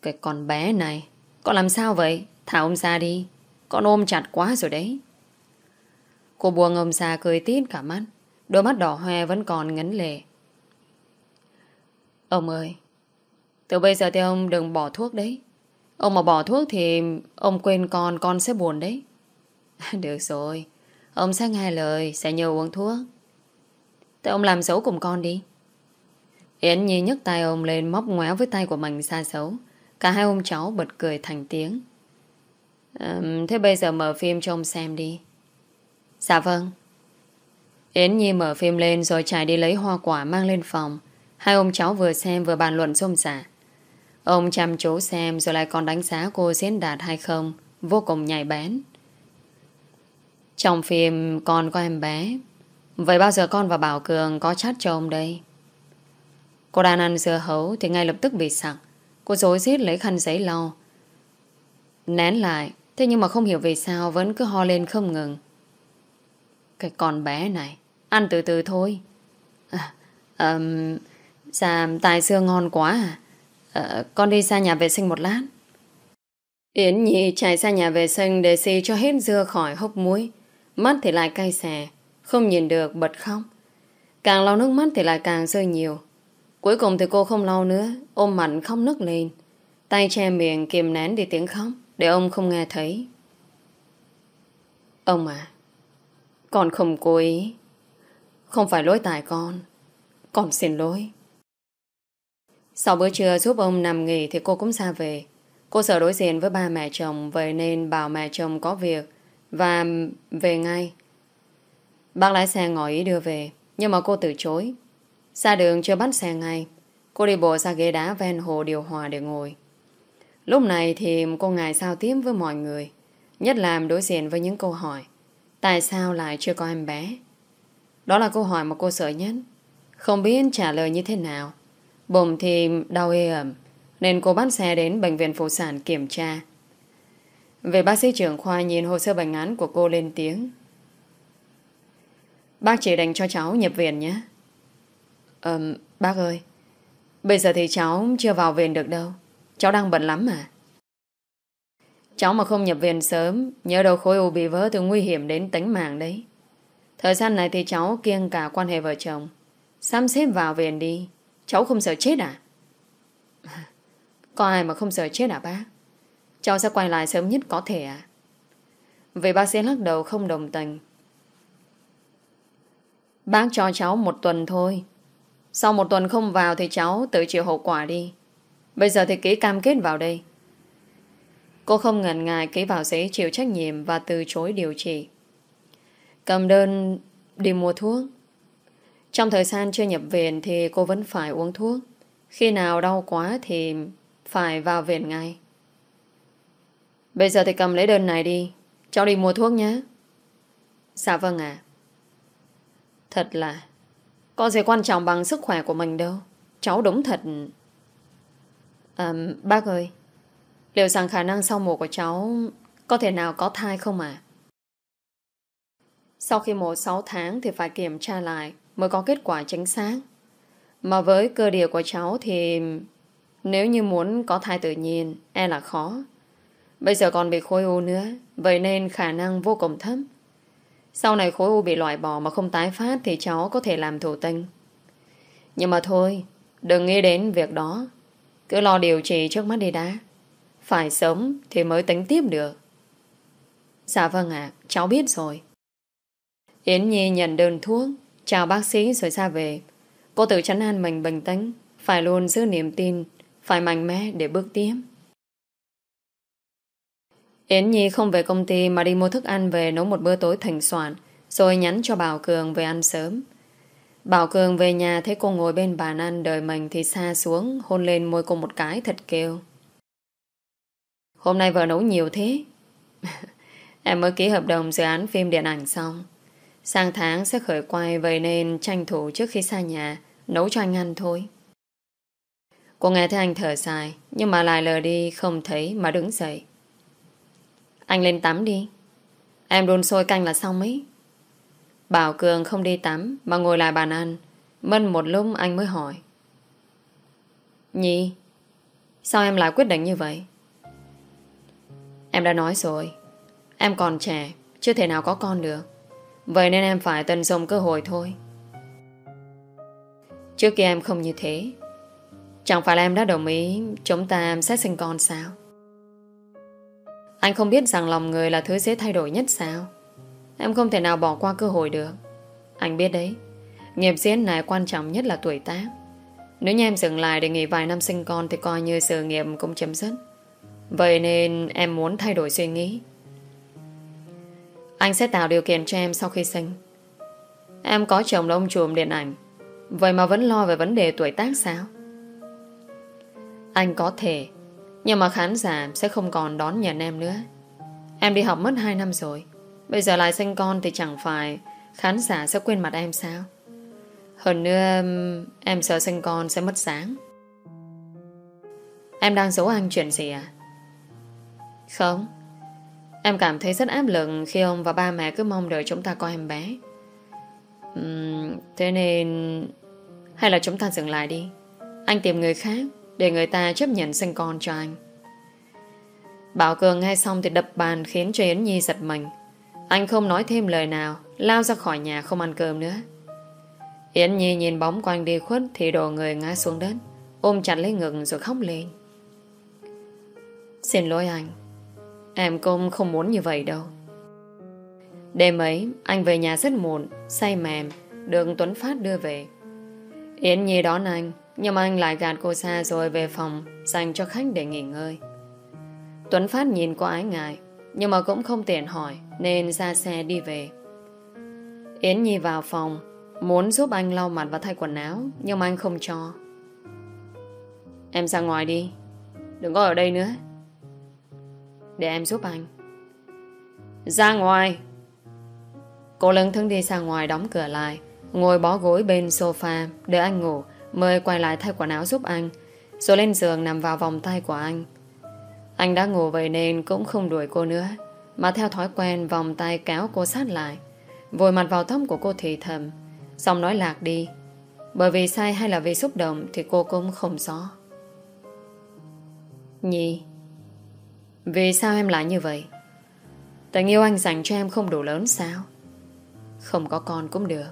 Cái con bé này, con làm sao vậy? Thả ông ra đi. Con ôm chặt quá rồi đấy. Cô buông ông ra cười tít cả mắt. Đôi mắt đỏ hoe vẫn còn ngấn lệ. Ông ơi, từ bây giờ thì ông đừng bỏ thuốc đấy. Ông mà bỏ thuốc thì ông quên con, con sẽ buồn đấy. (laughs) Được rồi, ông sẽ nghe lời, sẽ nhờ uống thuốc. Thế ông làm xấu cùng con đi. Yến Nhi nhấc tay ông lên móc ngoéo với tay của mình xa xấu. Cả hai ông cháu bật cười thành tiếng. À, thế bây giờ mở phim cho ông xem đi. Dạ vâng. Yến Nhi mở phim lên rồi chạy đi lấy hoa quả mang lên phòng. Hai ông cháu vừa xem vừa bàn luận xôm xả. Ông chăm chú xem rồi lại còn đánh giá cô diễn đạt hay không. Vô cùng nhạy bén. Trong phim, con có em bé. Vậy bao giờ con và Bảo Cường có chat cho ông đây? Cô đang ăn dưa hấu thì ngay lập tức bị sặc. Cô dối rít lấy khăn giấy lau. Nén lại. Thế nhưng mà không hiểu vì sao vẫn cứ ho lên không ngừng. Cái con bé này Ăn từ từ thôi. À, um, Dạ tài xưa ngon quá à? à Con đi xa nhà vệ sinh một lát. Yến Nhi chạy ra nhà vệ sinh Để xì cho hết dưa khỏi hốc muối. Mắt thì lại cay xè Không nhìn được bật khóc. Càng lau nước mắt thì lại càng rơi nhiều. Cuối cùng thì cô không lau nữa Ôm mặt khóc nức lên. Tay che miệng kìm nén đi tiếng khóc Để ông không nghe thấy. Ông à con không cố ý. Không phải lỗi tại con. Con xin lỗi. Sau bữa trưa giúp ông nằm nghỉ Thì cô cũng ra về. Cô sợ đối diện với ba mẹ chồng, Vậy nên bảo mẹ chồng có việc Và về ngay. Bác lái xe ngỏ ý đưa về, Nhưng mà cô từ chối. Xa đường chưa bắt xe ngay, Cô đi bộ ra ghế đá ven hồ điều hòa để ngồi. Lúc này thì cô ngài sao tiếp với mọi người, Nhất là đối diện với những câu hỏi, Tại sao lại chưa có em bé? Đó là câu hỏi mà cô sợ nhất. Không biết trả lời như thế nào. Bụng thì đau ê ẩm, nên cô bắt xe đến bệnh viện phụ sản kiểm tra. Về bác sĩ trưởng khoa nhìn hồ sơ bệnh án của cô lên tiếng. Bác chỉ đành cho cháu nhập viện nhé. Ờm, bác ơi, bây giờ thì cháu chưa vào viện được đâu. Cháu đang bận lắm mà. Cháu mà không nhập viện sớm Nhớ đầu khối u bị vỡ thì nguy hiểm đến tính mạng đấy Thời gian này thì cháu kiêng cả quan hệ vợ chồng. Xăm xếp vào viện đi. Cháu không sợ chết à? (laughs) Có ai mà không sợ chết à bác? Cháu sẽ quay lại sớm nhất có thể à? Vì bác sĩ lắc đầu không đồng tình. Bác cho cháu một tuần thôi. Sau một tuần không vào thì cháu tự chịu hậu quả đi. Bây giờ thì ký cam kết vào đây. Cô không ngần ngại ký vào giấy chịu trách nhiệm và từ chối điều trị. Cầm đơn đi mua thuốc. Trong thời gian chưa nhập viện thì cô vẫn phải uống thuốc. Khi nào đau quá thì phải vào viện ngay. Bây giờ thì cầm lấy đơn này đi. Cháu đi mua thuốc nhé. Dạ vâng ạ. Thật là có gì quan trọng bằng sức khỏe của mình đâu. Cháu đúng thật. À, bác ơi, liệu rằng khả năng sau mổ của cháu có thể nào có thai không ạ? Sau khi mổ 6 tháng thì phải kiểm tra lại mới có kết quả chính xác. Mà với cơ địa của cháu thì nếu như muốn có thai tự nhiên e là khó. Bây giờ còn bị khối u nữa vậy nên khả năng vô cùng thấp. Sau này khối u bị loại bỏ mà không tái phát thì cháu có thể làm thụ tinh. Nhưng mà thôi, đừng nghĩ đến việc đó. Cứ lo điều trị trước mắt đi đã. Phải sống thì mới tính tiếp được. Dạ vâng ạ, cháu biết rồi. Yến Nhi nhận đơn thuốc, chào bác sĩ rồi ra về. Cô tự chấn an mình bình tĩnh, phải luôn giữ niềm tin, phải mạnh mẽ để bước tiếp. Yến Nhi không về công ty mà đi mua thức ăn về nấu một bữa tối thành soạn, rồi nhắn cho Bảo Cường về ăn sớm. Bảo Cường về nhà thấy cô ngồi bên bàn ăn đợi mình thì xa xuống, hôn lên môi cô một cái thật kêu. Hôm nay vợ nấu nhiều thế. (laughs) em mới ký hợp đồng dự án phim điện ảnh xong. Sang tháng sẽ khởi quay vậy nên tranh thủ trước khi xa nhà, nấu cho anh ăn thôi. Cô nghe thấy anh thở dài, nhưng mà lại lờ đi không thấy mà đứng dậy. Anh lên tắm đi. Em đun sôi canh là xong ấy. Bảo Cường không đi tắm Mà ngồi lại bàn ăn. Mân một lúc anh mới hỏi. Nhi Sao em lại quyết định như vậy? Em đã nói rồi Em còn trẻ Chưa thể nào có con được. Vậy nên em phải tận dụng cơ hội thôi. Trước kia em không như thế. Chẳng phải là em đã đồng ý Chúng ta sẽ sinh con sao? Anh không biết rằng lòng người là thứ dễ thay đổi nhất sao? Em không thể nào bỏ qua cơ hội được. Anh biết đấy, Nghiệp diễn này quan trọng nhất là tuổi tác. Nếu như em dừng lại để nghỉ vài năm sinh con Thì coi như sự nghiệp cũng chấm dứt. Vậy nên em muốn thay đổi suy nghĩ. Anh sẽ tạo điều kiện cho em sau khi sinh. Em có chồng là ông chùm điện ảnh. Vậy mà vẫn lo về vấn đề tuổi tác sao? Anh có thể, nhưng mà khán giả sẽ không còn đón nhận em nữa. Em đi học mất 2 năm rồi. Bây giờ lại sinh con thì chẳng phải Khán giả sẽ quên mặt em sao? Hơn nữa, Em sợ sinh con sẽ mất sáng. Em đang giấu anh chuyện gì à? Không. Em cảm thấy rất áp lực Khi ông và ba mẹ cứ mong đợi chúng ta có em bé. Uhm, Thế nên Hay là chúng ta dừng lại đi. Anh tìm người khác để người ta chấp nhận sinh con cho anh. Bảo Cường nghe xong thì đập bàn Khiến cho Yến Nhi giật mình. Anh không nói thêm lời nào Lao ra khỏi nhà không ăn cơm nữa. Yến Nhi nhìn bóng quanh đi khuất Thì đồ người ngã xuống đất Ôm chặt lấy ngực rồi khóc lên. Xin lỗi anh. Em cũng không muốn như vậy đâu. Đêm ấy, Anh về nhà rất muộn, Say mềm, Được Tuấn Phát đưa về. Yến Nhi đón anh, nhưng mà anh lại gạt cô xa rồi về phòng, Dành cho khách để nghỉ ngơi. Tuấn Phát nhìn cô ái ngại, Nhưng mà cũng không tiện hỏi, Nên ra xe đi về. Yến Nhi vào phòng, Muốn giúp anh lau mặt và thay quần áo, Nhưng mà anh không cho. Em ra ngoài đi, Đừng có ở đây nữa. Để em giúp anh. Ra ngoài. Cô lưng thứng đi ra ngoài đóng cửa lại, Ngồi bó gối bên sofa Để anh ngủ Mời quay lại thay quần áo giúp anh, Rồi lên giường nằm vào vòng tay của anh. Anh đã ngủ vậy nên cũng không đuổi cô nữa, Mà theo thói quen vòng tay kéo cô sát lại Vội mặt vào tóc của cô thì thầm Xong nói lạc đi. Bởi vì sai hay là vì xúc động Thì cô cũng không rõ. Nhi. Vì sao em lại như vậy? Tình yêu anh dành cho em không đủ lớn sao? Không có con cũng được.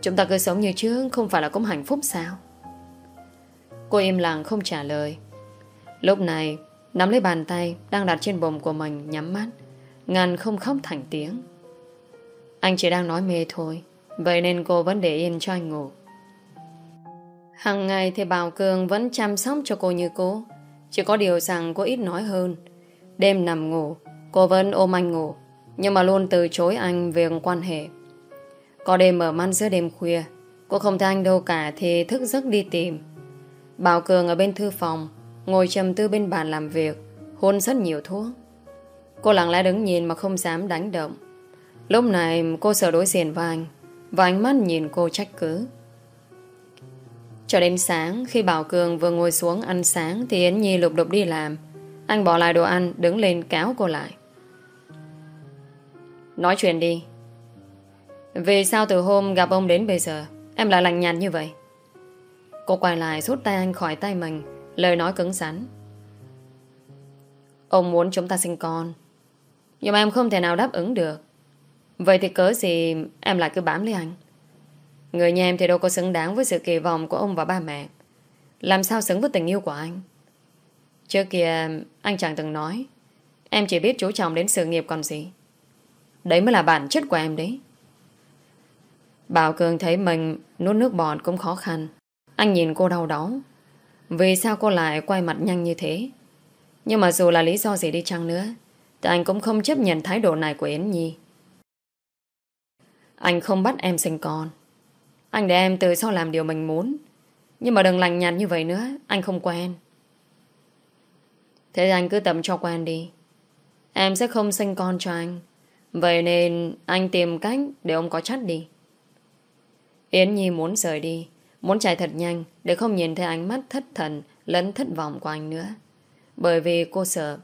Chúng ta cứ sống như trước, Không phải là cũng hạnh phúc sao? Cô im lặng không trả lời. Lúc này, Nắm lấy bàn tay Đang đặt trên bụng của mình nhắm mắt. Ngàn không khóc thành tiếng. Anh chỉ đang nói mê thôi. Vậy nên cô vẫn để yên cho anh ngủ. Hằng ngày thì Bảo Cường vẫn chăm sóc cho cô như cô. Chỉ có điều rằng cô ít nói hơn. Đêm nằm ngủ, cô vẫn ôm anh ngủ. Nhưng mà luôn từ chối anh về quan hệ. Có đêm mở mắt giữa đêm khuya, cô không thấy anh đâu cả thì thức giấc đi tìm. Bảo Cường ở bên thư phòng, ngồi trầm tư bên bàn làm việc, hôn rất nhiều thuốc. Cô lặng lẽ đứng nhìn mà không dám đánh động. Lúc này cô sợ đối diện với anh, và ánh mắt nhìn cô trách cứ. Cho đến sáng Khi Bảo Cường vừa ngồi xuống ăn sáng Thì Yến Nhi lục đục đi làm anh bỏ lại đồ ăn, đứng lên kéo cô lại. Nói chuyện đi. Vì sao từ hôm gặp ông đến bây giờ, Em lại lạnh nhạt như vậy? Cô quay lại rút tay anh khỏi tay mình, Lời nói cứng rắn. Ông muốn chúng ta sinh con, Nhưng mà em không thể nào đáp ứng được. Vậy thì cớ gì Em lại cứ bám lấy anh? Người nhà em thì đâu có xứng đáng với sự kỳ vọng của ông và ba mẹ. Làm sao xứng với tình yêu của anh? Trước kia, anh chàng từng nói, Em chỉ biết chú trọng đến sự nghiệp còn gì. Đấy mới là bản chất của em đấy. Bảo Cường thấy mình nuốt nước bọt cũng khó khăn. Anh nhìn cô đau đớn Vì sao cô lại quay mặt nhanh như thế? Nhưng mà dù là lý do gì đi chăng nữa, Thì anh cũng không chấp nhận thái độ này của Yến Nhi. Anh không bắt em sinh con. Anh để em từ sau làm điều mình muốn. Nhưng mà đừng lành nhạt như vậy nữa, Anh không quen. Thế anh cứ tập cho quen đi Em sẽ không sinh con cho anh Vậy nên anh tìm cách Để ông có chắt đi Yến Nhi muốn rời đi, Muốn chạy thật nhanh Để không nhìn thấy ánh mắt thất thần Lẫn thất vọng của anh nữa Bởi vì cô sợ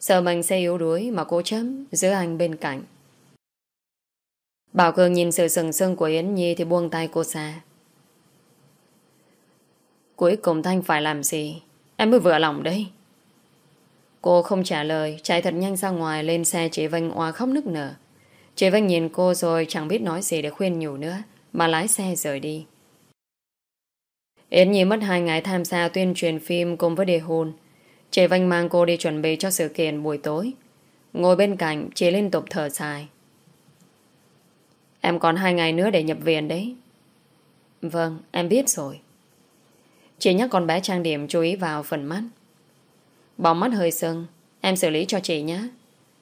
Sợ mình sẽ yếu đuối mà cô chấm Giữ anh bên cạnh Bảo Cường nhìn sự sừng sưng của Yến Nhi thì buông tay cô xa. Cuối cùng Thanh phải làm gì? Em mới vừa lòng đấy. Cô không trả lời, chạy thật nhanh ra ngoài lên xe chị Vinh oa khóc nức nở. Chị Vinh nhìn cô rồi chẳng biết nói gì để khuyên nhủ nữa, mà lái xe rời đi. Yến Nhi mất hai ngày tham gia tuyên truyền phim cùng với đề hôn. Chị Vinh mang cô đi chuẩn bị cho sự kiện buổi tối. Ngồi bên cạnh, chị liên tục thở dài. Em còn hai ngày nữa để nhập viện đấy. Vâng, em biết rồi. Chị nhắc con bé trang điểm chú ý vào phần mắt. Bóng mắt hơi sưng, em xử lý cho chị nhé.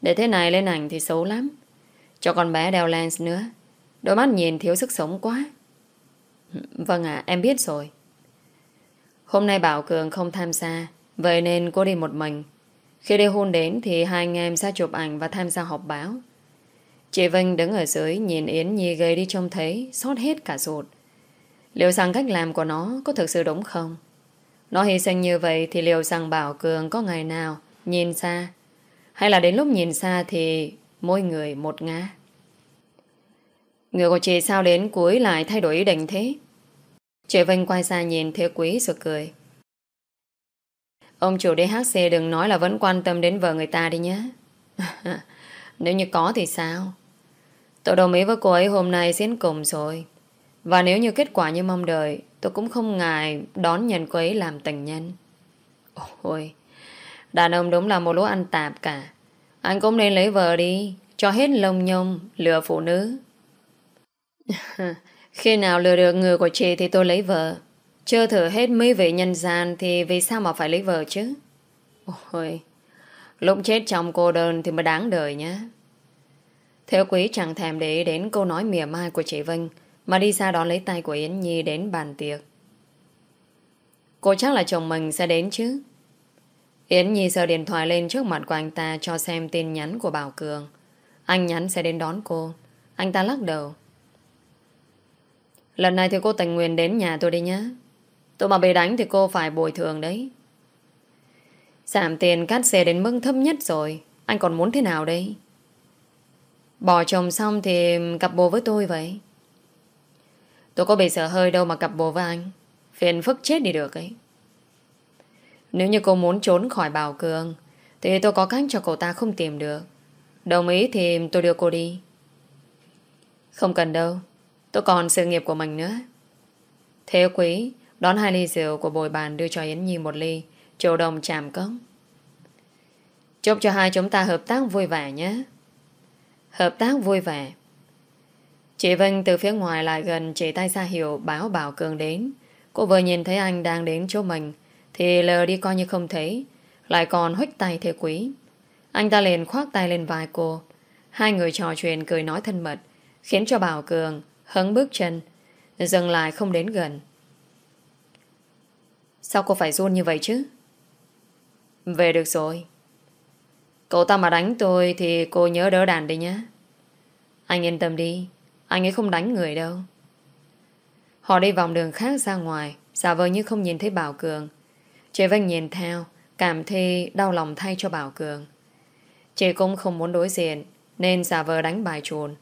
Để thế này lên ảnh thì xấu lắm. Cho con bé đeo lens nữa. Đôi mắt nhìn thiếu sức sống quá. Vâng ạ, em biết rồi. Hôm nay Bảo Cường không tham gia, vậy nên cô đi một mình. Khi đi hôn đến thì hai anh em sẽ chụp ảnh và tham gia họp báo. Chị Vinh đứng ở dưới nhìn Yến Nhi gây đi trông thấy xót hết cả ruột. Liệu rằng cách làm của nó có thực sự đúng không? Nó hy sinh như vậy thì liệu rằng Bảo Cường có ngày nào nhìn xa? Hay là đến lúc nhìn xa thì mỗi người một ngã? Người của chị sao đến cuối lại thay đổi ý định thế? Chị Vinh quay ra nhìn Thế Quý rồi cười. Ông chủ DHC đừng nói là vẫn quan tâm đến vợ người ta đi nhé. (laughs) Nếu như có thì sao? Tôi đồng ý với cô ấy hôm nay diễn cùng rồi. Và nếu như kết quả như mong đợi, tôi cũng không ngại đón nhận cô ấy làm tình nhân. Ôi, đàn ông đúng là một lỗ ăn tạp cả. Anh cũng nên lấy vợ đi, cho hết lông nhông, lừa phụ nữ. (laughs) Khi nào lừa được người của chị thì tôi lấy vợ. Chưa thử hết mấy vị nhân gian thì vì sao mà phải lấy vợ chứ? Ôi, lúc chết trong cô đơn thì mới đáng đời nhé. Theo quý chẳng thèm để ý đến câu nói mỉa mai của chị Vinh mà đi ra đón lấy tay của Yến Nhi đến bàn tiệc. Cô chắc là chồng mình sẽ đến chứ? Yến Nhi sờ điện thoại lên trước mặt của anh ta cho xem tin nhắn của Bảo Cường. Anh nhắn sẽ đến đón cô. Anh ta lắc đầu. Lần này thì cô tình nguyện đến nhà tôi đi nhé. Tôi mà bị đánh thì cô phải bồi thường đấy. Giảm tiền cắt xe đến mức thấp nhất rồi. Anh còn muốn thế nào đây? Bỏ chồng xong thì cặp bồ với tôi vậy Tôi có bị sợ hơi đâu mà cặp bồ với anh. Phiền phức chết đi được ấy. Nếu như cô muốn trốn khỏi Bảo Cường, Thì tôi có cách cho cậu ta không tìm được. Đồng ý thì tôi đưa cô đi. Không cần đâu. Tôi còn sự nghiệp của mình nữa. Thế quý, Đón hai ly rượu của bồi bàn đưa cho Yến Nhi một ly Chủ đồng chạm cốc. Chúc cho hai chúng ta hợp tác vui vẻ nhé. Hợp tác vui vẻ. Chị Vinh từ phía ngoài lại gần chỉ tay ra hiệu báo Bảo Cường đến. Cô vừa nhìn thấy anh đang đến chỗ mình, Thì lờ đi coi như không thấy, Lại còn huých tay theo quý. Anh ta liền khoác tay lên vai cô. Hai người trò chuyện cười nói thân mật, Khiến cho Bảo Cường hấn bước chân, Dừng lại không đến gần. Sao cô phải run như vậy chứ? Về được rồi. Cậu ta mà đánh tôi Thì cô nhớ đỡ đàn đi nhé. Anh yên tâm đi. Anh ấy không đánh người đâu. Họ đi vòng đường khác ra ngoài, Giả vờ như không nhìn thấy Bảo Cường. Chị Vân nhìn theo, Cảm thấy đau lòng thay cho Bảo Cường. Chị cũng không muốn đối diện, Nên giả vờ đánh bài chuồn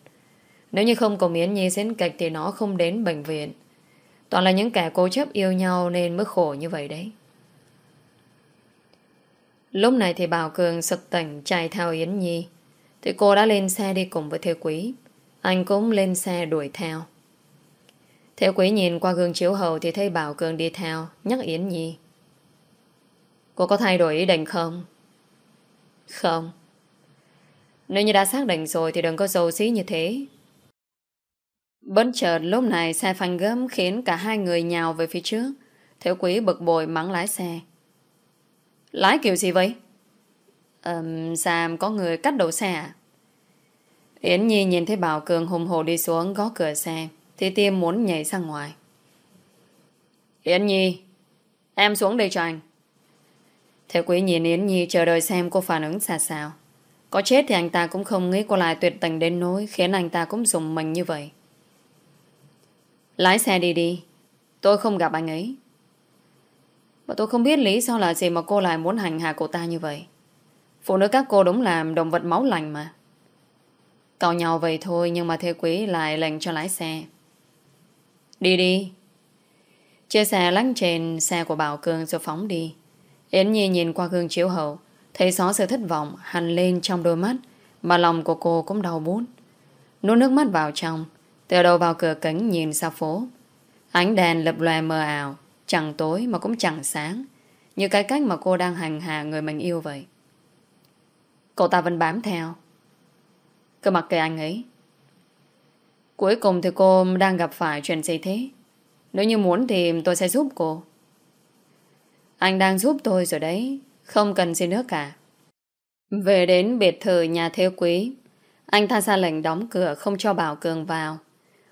Nếu như không có Miến Nhi xến kịch Thì nó không đến bệnh viện. Toàn là những kẻ cố chấp yêu nhau Nên mới khổ như vậy đấy. Lúc này thì Bảo Cường sực tỉnh chạy theo Yến Nhi. Thì cô đã lên xe đi cùng với Thế Quý. Anh cũng lên xe đuổi theo. Theo Quý nhìn qua gương chiếu hậu thì thấy Bảo Cường đi theo, nhắc Yến Nhi. Cô có thay đổi ý định không? Không. Nếu như đã xác định rồi thì đừng có dầu xí như thế. Bất chợt lúc này xe phanh gấm khiến cả hai người nhào về phía trước. Thiếu Quý bực bội mắng lái xe. Lái kiểu gì vậy? Um, Sam có người cắt đầu xe à? Yến Nhi nhìn thấy Bảo Cường hùng hồ đi xuống, gõ cửa xe thì tim muốn nhảy sang ngoài. Yến Nhi, Em xuống đây cho anh. Thế quý nhìn Yến Nhi chờ đợi xem cô phản ứng xa sao. Có chết thì anh ta cũng không nghĩ cô lại tuyệt tình đến nỗi khiến anh ta cũng dùng mình như vậy. Lái xe đi đi. Tôi không gặp anh ấy. Và tôi không biết lý do là gì mà cô lại muốn hành hạ cô ta như vậy. Phụ nữ các cô đúng là động vật máu lành mà. Cào nhau vậy thôi, nhưng mà Thế Quý lại lệnh cho lái xe. Đi đi. Chia xe lánh trên xe của Bảo Cường rồi phóng đi. Yến Nhi nhìn qua gương chiếu hậu, thấy xó sự thất vọng hằn lên trong đôi mắt, mà lòng của cô cũng đau bút. Nuốt nước mắt vào trong, từ đầu vào cửa kính nhìn xa phố. Ánh đèn lập lòe mờ ảo, Chẳng tối mà cũng chẳng sáng, Như cái cách mà cô đang hành hạ người mình yêu vậy Cậu ta vẫn bám theo cứ mặc kệ anh ấy. Cuối cùng thì cô đang gặp phải chuyện gì thế? Nếu như muốn thì tôi sẽ giúp cô. Anh đang giúp tôi rồi đấy, Không cần gì nữa cả. Về đến biệt thự nhà thế quý, Anh ta ra lệnh đóng cửa Không cho Bảo Cường vào.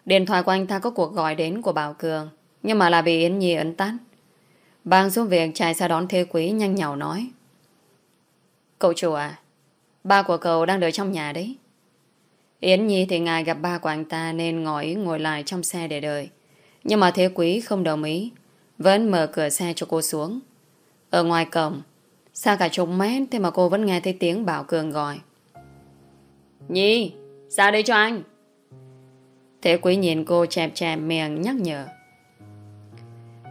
Điện thoại của anh ta có cuộc gọi đến của Bảo Cường, nhưng mà là bị Yến Nhi ấn tắt. Bang xuống việc chạy ra đón Thế Quý nhanh nhào nói. Cậu chủ à Ba của cậu đang đợi trong nhà đấy. Yến Nhi thì ngài gặp ba của anh ta Nên ngồi ngồi lại trong xe để đợi. Nhưng mà Thế Quý không đồng ý, Vẫn mở cửa xe cho cô xuống. Ở ngoài cổng, Xa cả chục mét Thế mà cô vẫn nghe thấy tiếng Bảo Cường gọi. Nhi, Ra đây cho anh. Thế Quý nhìn cô chẹp chẹp miệng nhắc nhở.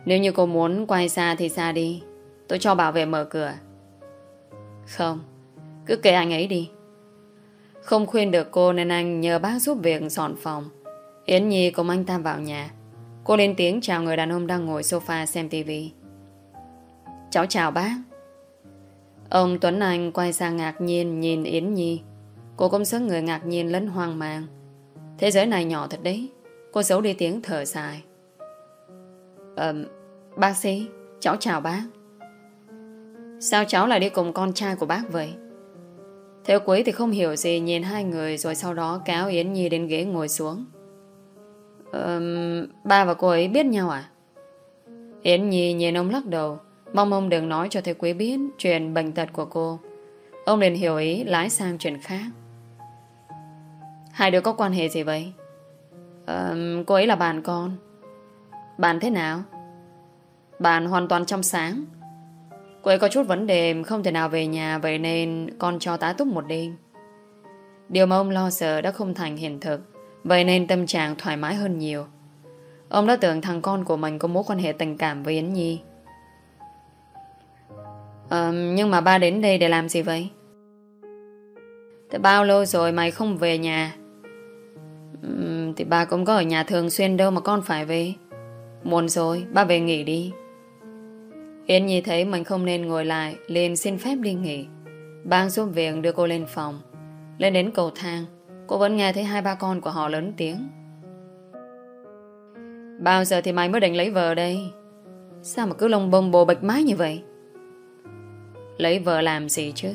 Nếu như cô muốn quay xa thì xa đi, Tôi cho bảo vệ mở cửa. Không, Cứ kệ anh ấy đi. Không khuyên được cô nên anh nhờ bác giúp việc dọn phòng. Yến Nhi cùng anh ta vào nhà. Cô lên tiếng chào người đàn ông đang ngồi sofa xem tivi. Cháu chào bác. Ông Tuấn Anh quay sang ngạc nhiên nhìn Yến Nhi. Cô cũng sức người ngạc nhiên lẫn hoang mang. Thế giới này nhỏ thật đấy. Cô giấu đi tiếng thở dài. Ờm Bác sĩ, cháu chào bác. Sao cháu lại đi cùng con trai của bác vậy? Theo quý thì không hiểu gì nhìn hai người rồi sau đó kéo Yến Nhi đến ghế ngồi xuống. Um, ba và cô ấy biết nhau à? Yến Nhi nhìn ông lắc đầu mong ông đừng nói cho thầy quý biết chuyện bệnh tật của cô. Ông liền hiểu ý lái sang chuyện khác. Hai đứa có quan hệ gì vậy? Um, cô ấy là bạn con. Bạn thế nào? Bạn hoàn toàn trong sáng Cô ấy có chút vấn đề không thể nào về nhà Vậy nên con cho tá túc một đêm. Điều mà ông lo sợ đã không thành hiện thực Vậy nên tâm trạng thoải mái hơn nhiều. Ông đã tưởng thằng con của mình có mối quan hệ tình cảm với Yến Nhi. À, Nhưng mà ba đến đây để làm gì vậy? Thế bao lâu rồi mày không về nhà? Ừ, thì ba cũng có ở nhà thường xuyên đâu mà con phải về. Muộn rồi, ba về nghỉ đi. Yến Nhi thấy mình không nên ngồi lại, liền xin phép đi nghỉ. Bang giúp việc đưa cô lên phòng. Lên đến cầu thang, Cô vẫn nghe thấy hai ba con của họ lớn tiếng. Bao giờ thì mày mới định lấy vợ đây? Sao mà cứ lông bông bồ bạch mái như vậy? Lấy vợ làm gì chứ?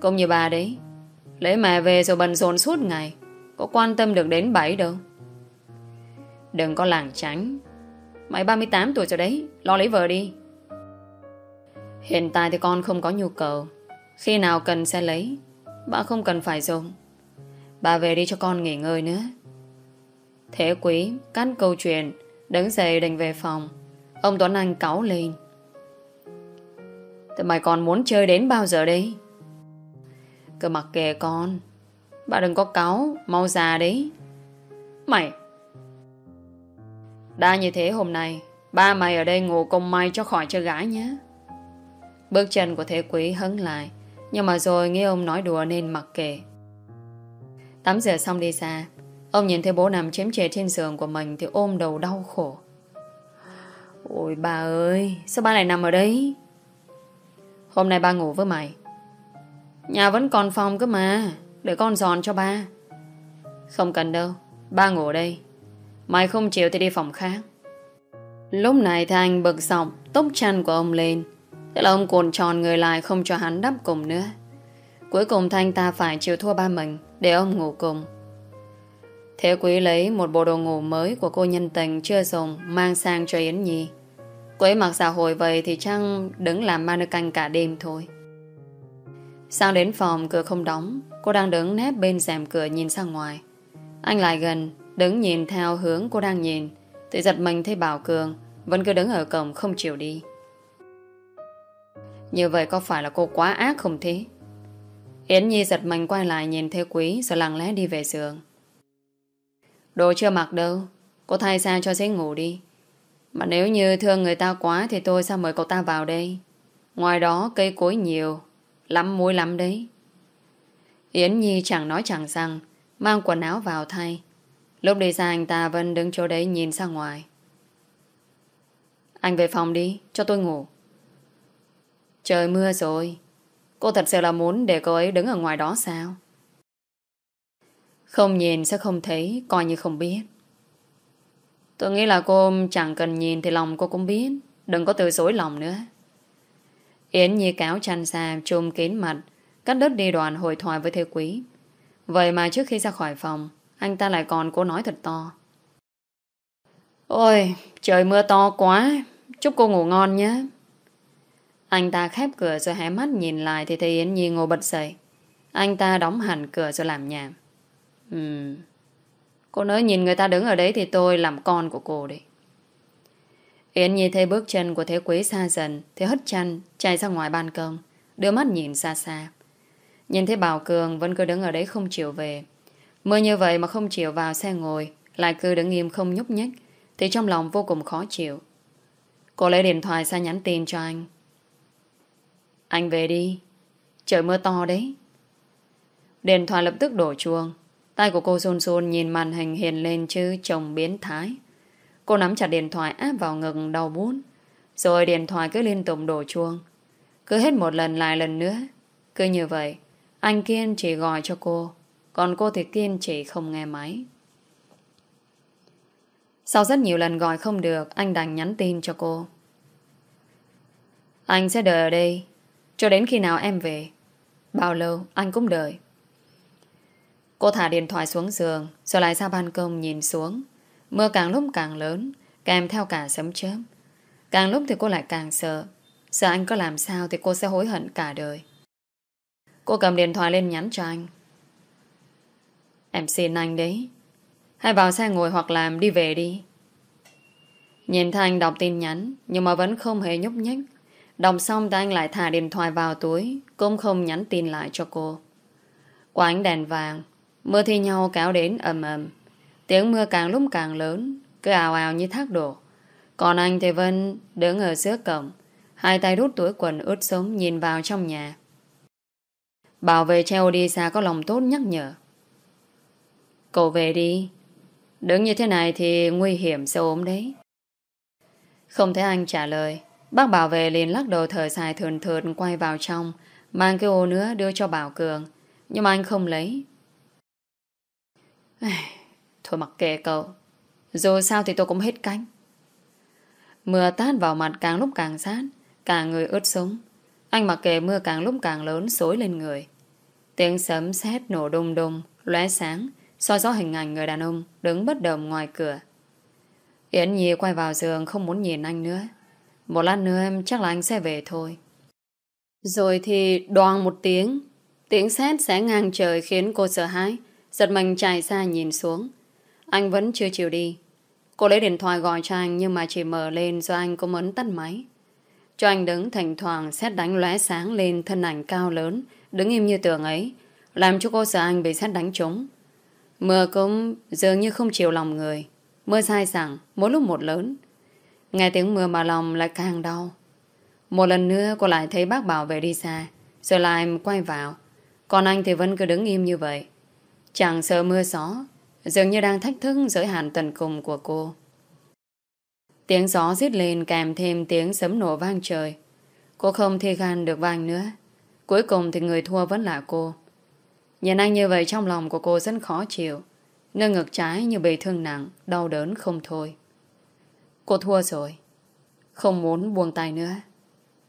Cũng như bà đấy, Lấy mẹ về rồi bận rộn suốt ngày, Có quan tâm được đến bảy đâu. Đừng có làng tránh. Mày 38 tuổi rồi đấy, Lo lấy vợ đi. Hiện tại thì con không có nhu cầu. Khi nào cần sẽ lấy. Bà không cần phải dùng Bà về đi cho con nghỉ ngơi nữa. Thế quý, Cắt câu chuyện, Đứng dậy định về phòng. Ông Tuấn Anh cáu lên. Thế mày còn muốn chơi đến bao giờ đây? Cứ mặc kệ con. Bà đừng có cáu, Mau già đấy. Mày! Đã như thế hôm nay, Ba mày ở đây ngủ cùng mày cho khỏi chơi gái nhé. Bước chân của thế quý hứng lại. Nhưng mà rồi nghe ông nói đùa nên mặc kệ. Tắm rửa xong đi ra. Ông nhìn thấy bố nằm chém chề trên giường của mình Thì ôm đầu đau khổ. Ôi bà ơi, Sao ba lại nằm ở đây Hôm nay ba ngủ với mày. Nhà vẫn còn phòng cơ mà, Để con dọn cho ba. Không cần đâu, Ba ngủ ở đây. Mày không chịu thì đi phòng khác. Lúc này thì anh bực giọng Tốc chăn của ông lên. Thế là ông cuộn tròn người lại không cho hắn đắp cùng nữa. Cuối cùng thanh ta phải chịu thua ba mình Để ông ngủ cùng. Thế quý lấy một bộ đồ ngủ mới Của cô nhân tình chưa dùng, Mang sang cho Yến Nhi. Cô ấy mặc xã hội vậy thì chăng Đứng làm ma canh cả đêm thôi. Sang đến phòng, cửa không đóng, Cô đang đứng nép bên rèm cửa nhìn ra ngoài. Anh lại gần, Đứng nhìn theo hướng cô đang nhìn. Thì giật mình thấy Bảo Cường Vẫn cứ đứng ở cổng không chịu đi. Như vậy có phải là cô quá ác không thế? Yến Nhi giật mình quay lại nhìn theo quý, Rồi lặng lẽ đi về giường. Đồ chưa mặc đâu, Cô thay xa cho dễ ngủ đi. Mà nếu như thương người ta quá Thì tôi sao mời cậu ta vào đây? Ngoài đó cây cối nhiều, Lắm muối lắm đấy. Yến Nhi chẳng nói chẳng rằng, Mang quần áo vào thay. Lúc đi ra anh ta vẫn đứng chỗ đấy nhìn ra ngoài. Anh về phòng đi, Cho tôi ngủ. Trời mưa rồi. Cô thật sự là muốn để cô ấy đứng ở ngoài đó sao? Không nhìn sẽ không thấy, Coi như không biết. Tôi nghĩ là cô chẳng cần nhìn Thì lòng cô cũng biết. Đừng có từ dối lòng nữa. Yến Nhi cáo chăn xa Trùm kín mặt, Cắt đứt đi đoàn hồi thoại với Thế Quý. Vậy mà trước khi ra khỏi phòng, Anh ta lại còn cô nói thật to. Ôi, Trời mưa to quá. Chúc cô ngủ ngon nhé. Anh ta khép cửa rồi hé mắt nhìn lại Thì thấy Yến Nhi ngồi bật dậy. Anh ta đóng hẳn cửa rồi làm nhảm Ừm, Cô nói nhìn người ta đứng ở đấy Thì tôi làm con của cô đấy. Yến Nhi thấy bước chân của Thế Quý xa dần, Thì hất chăn, chạy ra ngoài ban công, Đưa mắt nhìn xa xa. Nhìn thấy Bảo Cường vẫn cứ đứng ở đấy không chịu về. Mưa như vậy mà không chịu vào xe ngồi, Lại cứ đứng im không nhúc nhích, Thì trong lòng vô cùng khó chịu. Cô lấy điện thoại ra nhắn tin cho anh. Anh về đi. Trời mưa to đấy. Điện thoại lập tức đổ chuông. Tay của cô run run nhìn màn hình hiện lên chứ chồng biến thái. Cô nắm chặt điện thoại áp vào ngực, đau bút Rồi điện thoại cứ liên tục đổ chuông. Cứ hết một lần lại lần nữa. Cứ như vậy, Anh Kiên chỉ gọi cho cô. Còn cô thì Kiên chỉ không nghe máy. Sau rất nhiều lần gọi không được, Anh đành nhắn tin cho cô. Anh sẽ đợi ở đây. Cho đến khi nào em về? Bao lâu? Anh cũng đợi. Cô thả điện thoại xuống giường, Rồi lại ra ban công nhìn xuống. Mưa càng lúc càng lớn, Kèm theo cả sấm chớp. Càng lúc thì cô lại càng sợ. Sợ anh có làm sao thì cô sẽ hối hận cả đời. Cô cầm điện thoại lên nhắn cho anh. Em xin anh đấy. Hãy vào xe ngồi hoặc làm đi về đi. Nhìn thấy anh đọc tin nhắn, Nhưng mà vẫn không hề nhúc nhích. Đọc xong thì anh lại thả điện thoại vào túi, Cũng không nhắn tin lại cho cô. Qua ánh đèn vàng, Mưa thi nhau kéo đến ầm ầm. Tiếng mưa càng lúc càng lớn, Cứ ào ào như thác đổ. Còn anh thì Vân đứng ở giữa cổng, Hai tay rút túi quần ướt sớm Nhìn vào trong nhà. Bảo vệ treo đi xa có lòng tốt nhắc nhở. Cậu về đi. Đứng như thế này thì nguy hiểm sẽ ốm đấy. Không thấy anh trả lời. Bác bảo vệ liền lắc đầu thở dài thườn thượt Quay vào trong. Mang cái ô nữa đưa cho Bảo Cường. Nhưng mà anh không lấy. Thôi mặc kệ cậu. Dù sao thì tôi cũng hết cánh Mưa tát vào mặt càng lúc càng sát Cả người ướt súng Anh mặc kệ mưa càng lúc càng lớn xối lên người. Tiếng sấm sét nổ đùng đùng, lóe sáng soi rõ hình ảnh người đàn ông đứng bất động ngoài cửa. Yến Nhi quay vào giường không muốn nhìn anh nữa. Một lát nữa em chắc là anh sẽ về thôi. Rồi thì đoan một tiếng. Tiếng sét sẽ ngang trời khiến cô sợ hãi. Giật mình chạy ra nhìn xuống. Anh vẫn chưa chịu đi. Cô lấy điện thoại gọi cho anh Nhưng mà chỉ mở lên do anh cũng ấn tắt máy. Cho anh đứng thỉnh thoảng Xét đánh lóe sáng lên thân ảnh cao lớn, Đứng im như tường ấy, Làm cho cô sợ anh bị xét đánh trúng. Mưa cũng dường như không chịu lòng người. Mưa sai sẵn Mỗi lúc một lớn. Nghe tiếng mưa mà lòng lại càng đau. Một lần nữa cô lại thấy bác bảo vệ đi xa, Rồi lại quay vào. Còn anh thì vẫn cứ đứng im như vậy. Chẳng sợ mưa gió, Dường như đang thách thức giới hạn tận cùng của cô. Tiếng gió rít lên kèm thêm tiếng sấm nổ vang trời. Cô không thi gan được vang nữa. Cuối cùng thì người thua vẫn là cô. Nhìn anh như vậy trong lòng của cô rất khó chịu. Nơi ngực trái như bị thương nặng, Đau đớn không thôi. Cô thua rồi. Không muốn buông tay nữa.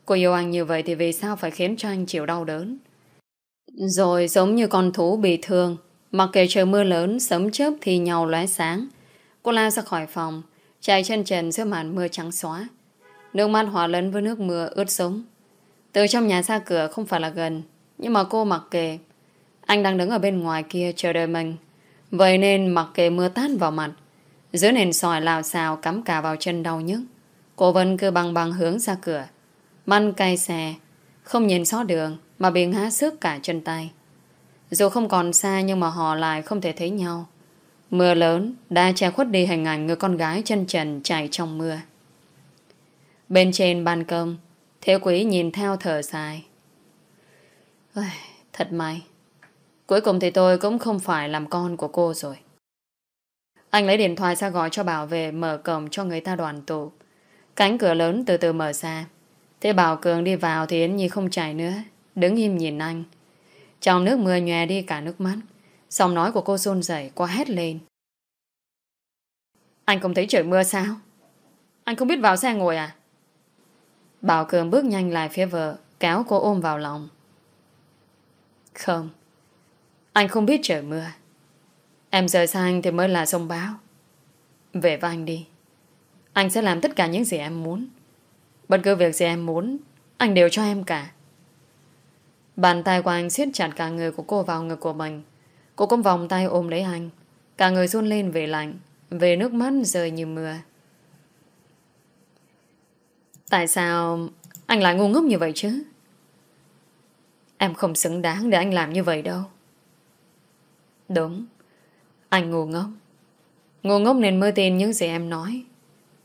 Cô yêu anh như vậy thì vì sao phải khiến cho anh chịu đau đớn? Rồi giống như con thú bị thương, Mặc kệ trời mưa lớn, Sấm chớp thì nhau lóe sáng. Cô lao ra khỏi phòng, Chạy chân trần giữa màn mưa trắng xóa. Nước mắt hòa lẫn với nước mưa ướt sống Từ trong nhà ra cửa không phải là gần, Nhưng mà cô mặc kệ. Anh đang đứng ở bên ngoài kia chờ đợi mình. Vậy nên mặc kệ mưa tát vào mặt Giữa nền sỏi lào xào cắm cả vào chân đau nhức Cô vẫn cứ băng băng hướng ra cửa Măn cay xè, Không nhìn xót đường Mà bị ngã sức cả chân tay Dù không còn xa nhưng mà họ lại không thể thấy nhau Mưa lớn đã che khuất đi hình ảnh người con gái chân trần chạy trong mưa. Bên trên ban công, Thế quý nhìn theo thở dài. Thật may. Cuối cùng thì tôi cũng không phải làm con của cô rồi. Anh lấy điện thoại ra gọi cho Bảo về mở cổng cho người ta đoàn tụ. Cánh cửa lớn từ từ mở ra. Thế Bảo Cường đi vào thì Yến Nhi không chạy nữa. Đứng im nhìn anh. Trong nước mưa nhòe đi cả nước mắt. Giọng nói của cô run rẩy qua hét lên. Anh không thấy trời mưa sao? Anh không biết vào xe ngồi à? Bảo Cường bước nhanh lại phía vợ, kéo cô ôm vào lòng. Không, anh không biết trời mưa. Em rời xa anh thì mới là sông báo. Về với anh đi. Anh sẽ làm tất cả những gì em muốn. Bất cứ việc gì em muốn, anh đều cho em cả. Bàn tay của anh siết chặt cả người của cô vào ngực của mình. Cô cũng vòng tay ôm lấy anh Cả người run lên về lạnh Về nước mắt rơi như mưa Tại sao Anh lại ngu ngốc như vậy chứ Em không xứng đáng để anh làm như vậy đâu Đúng anh ngu ngốc. Ngu ngốc nên mơ tin những gì em nói.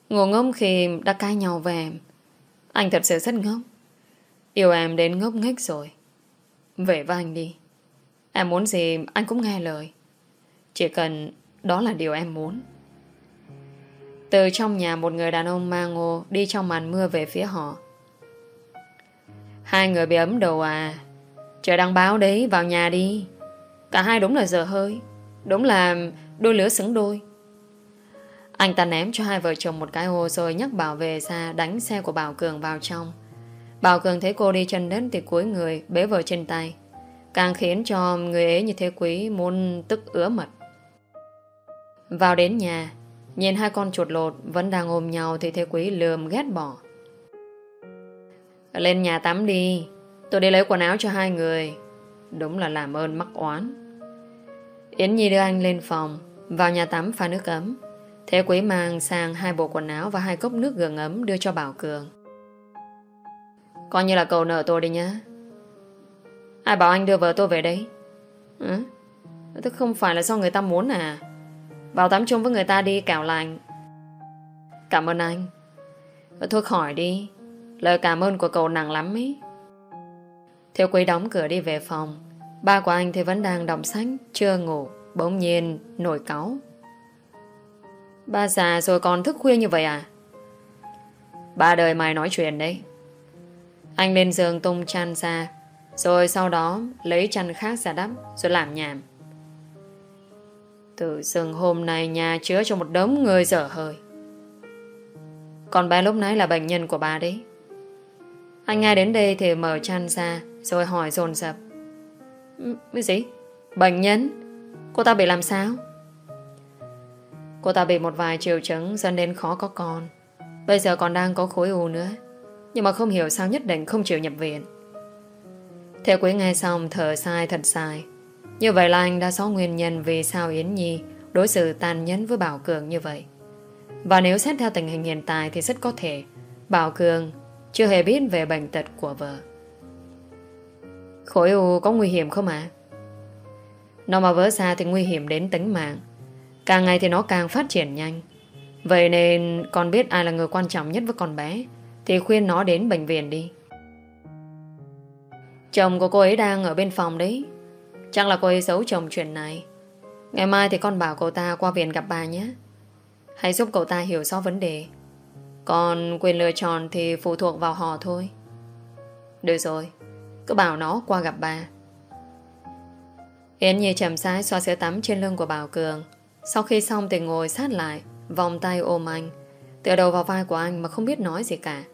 Ngu ngốc khi đã cãi nhau về em. Anh thật sự rất ngốc. Yêu em đến ngốc nghếch rồi. Về với anh đi. Em muốn gì, anh cũng nghe lời. Chỉ cần đó là điều em muốn. Từ trong nhà một người đàn ông mang ngô Đi trong màn mưa về phía họ. Hai người bị ấm đầu à. Trời đang báo đấy, Vào nhà đi. Cả hai đúng là giờ hơi. Đúng là đôi lứa xứng đôi. Anh ta ném cho hai vợ chồng một cái ô Rồi nhắc Bảo về xa Đánh xe của Bảo Cường vào trong. Bảo Cường thấy cô đi chân đất Thì cuối người, bế vợ trên tay. Càng khiến cho người ấy như thế quý Muốn tức ứa mật. Vào đến nhà, Nhìn hai con chuột lột Vẫn đang ôm nhau Thì thế quý lườm ghét bỏ. Lên nhà tắm đi, Tôi đi lấy quần áo cho hai người. Đúng là làm ơn mắc oán. Yến Nhi đưa anh lên phòng, Vào nhà tắm pha nước ấm. Thế quý mang sang hai bộ quần áo Và hai cốc nước gừng ấm đưa cho Bảo Cường. Coi như là cầu nợ tôi đi nhá. Ai bảo anh đưa vợ tôi về đây? Ừ? Tức không phải là do người ta muốn à? Vào tắm chung với người ta đi cảo lành. Cảm ơn anh. Thôi khỏi đi. Lời cảm ơn của cậu nặng lắm ấy. Thiếu quý đóng cửa đi về phòng. Ba của anh thì vẫn đang đọc sách, Chưa ngủ, Bỗng nhiên nổi cáu. Ba già rồi còn thức khuya như vậy à? Ba đời mày nói chuyện đấy. Anh lên giường tung chăn ra, rồi sau đó lấy chăn khác ra đắp, Rồi làm nhảm. Tự dưng hôm nay nhà chứa cho một đống người dở hơi. Còn bé lúc nãy là bệnh nhân của bà đấy. Anh nghe đến đây thì mở chăn ra, Rồi hỏi dồn dập. Cái gì? Bệnh nhân? Cô ta bị làm sao? Cô ta bị một vài triệu chứng dẫn đến khó có con Bây giờ còn đang có khối u nữa, Nhưng mà không hiểu sao nhất định không chịu nhập viện Theo quý nghe xong thở sai thật sai Như vậy là anh đã rõ nguyên nhân Vì sao Yến Nhi đối xử tàn nhẫn với Bảo Cường như vậy Và nếu xét theo tình hình hiện tại Thì rất có thể Bảo Cường chưa hề biết về bệnh tật của vợ Khối u có nguy hiểm không ạ? Nó mà vỡ ra thì nguy hiểm đến tính mạng. Càng ngày thì nó càng phát triển nhanh. Vậy nên con biết ai là người quan trọng nhất với con bé, Thì khuyên nó đến bệnh viện đi. Chồng của cô ấy đang ở bên phòng đấy. Chắc là cô ấy giấu chồng chuyện này. Ngày mai thì con bảo cậu ta qua viện gặp bà nhé. Hãy giúp cậu ta hiểu rõ vấn đề. Còn quyền lựa chọn thì phụ thuộc vào họ thôi. Được rồi. Cứ bảo nó qua gặp bà. Yến Nhi chậm rãi xoa sữa tắm trên lưng của Bảo Cường. Sau khi xong thì ngồi sát lại, Vòng tay ôm anh. Tựa đầu vào vai của anh mà không biết nói gì cả.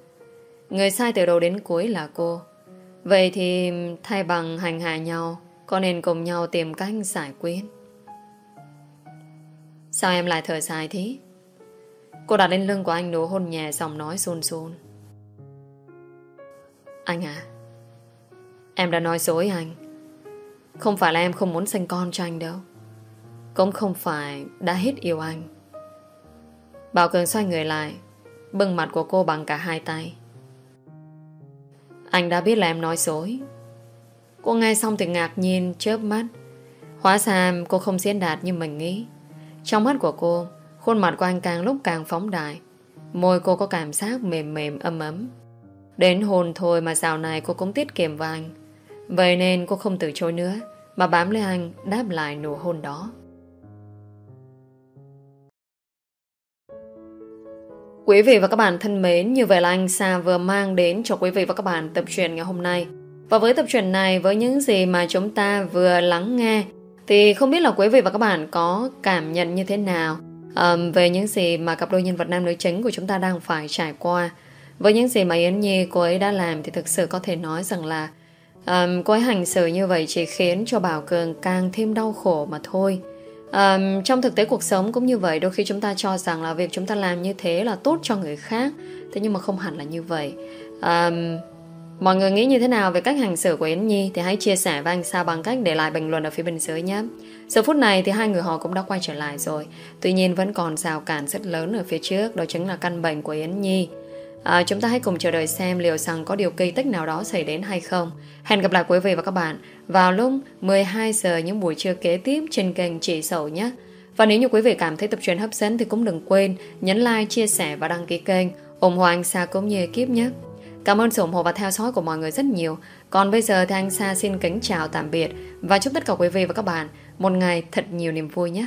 Người sai từ đầu đến cuối là cô. Vậy thì thay bằng hành hạ nhau, Có nên cùng nhau tìm cách giải quyết? Sao em lại thở dài thế? Cô đặt lên lưng của anh nụ hôn nhẹ Giọng nói xôn xôn Anh à Em đã nói dối anh. Không phải là em không muốn sinh con cho anh đâu. Cũng không phải đã hết yêu anh. Bảo Cường xoay người lại, Bưng mặt của cô bằng cả hai tay. Anh đã biết là em nói dối. Cô nghe xong thì ngạc nhiên chớp mắt. Hóa ra cô không diễn đạt như mình nghĩ. Trong mắt của cô, Khuôn mặt của anh càng lúc càng phóng đại. Môi cô có cảm giác mềm mềm, ấm ấm. Đến hồn thôi mà dạo này cô cũng tiết kiệm vàng anh. Vậy nên cô không từ chối nữa Mà bám lấy anh đáp lại nụ hôn đó Quý vị và các bạn thân mến, như vậy là anh Sa vừa mang đến cho quý vị và các bạn tập truyện ngày hôm nay. Và với tập truyện này, với những gì mà chúng ta vừa lắng nghe, thì không biết là quý vị và các bạn có cảm nhận như thế nào um, về những gì mà cặp đôi nhân vật nam nữ chính của chúng ta đang phải trải qua. Với những gì mà Yến Nhi cô ấy đã làm thì thực sự có thể nói rằng là um, cô ấy hành xử như vậy chỉ khiến cho Bảo Cường càng thêm đau khổ mà thôi. Um, trong thực tế cuộc sống cũng như vậy Đôi khi chúng ta cho rằng là việc chúng ta làm như thế Là tốt cho người khác Thế nhưng mà không hẳn là như vậy. Um, Mọi người nghĩ như thế nào về cách hành xử của Yến Nhi Thì hãy chia sẻ với anh Sa bằng cách để lại bình luận ở phía bên dưới nhé. Giờ phút này thì hai người họ cũng đã quay trở lại rồi Tuy nhiên vẫn còn rào cản rất lớn ở phía trước Đó chính là căn bệnh của Yến Nhi. À, chúng ta hãy cùng chờ đợi xem liệu rằng có điều kỳ tích nào đó xảy đến hay không. Hẹn gặp lại quý vị và các bạn vào lúc 12 giờ những buổi trưa kế tiếp trên kênh Chị Sầu nhé. Và nếu như quý vị cảm thấy tập truyện hấp dẫn thì cũng đừng quên nhấn like, chia sẻ và đăng ký kênh ủng hộ anh Sa cũng như ekip nhé. Cảm ơn sự ủng hộ và theo dõi của mọi người rất nhiều. Còn bây giờ thì anh Sa xin kính chào tạm biệt và chúc tất cả quý vị và các bạn một ngày thật nhiều niềm vui nhé.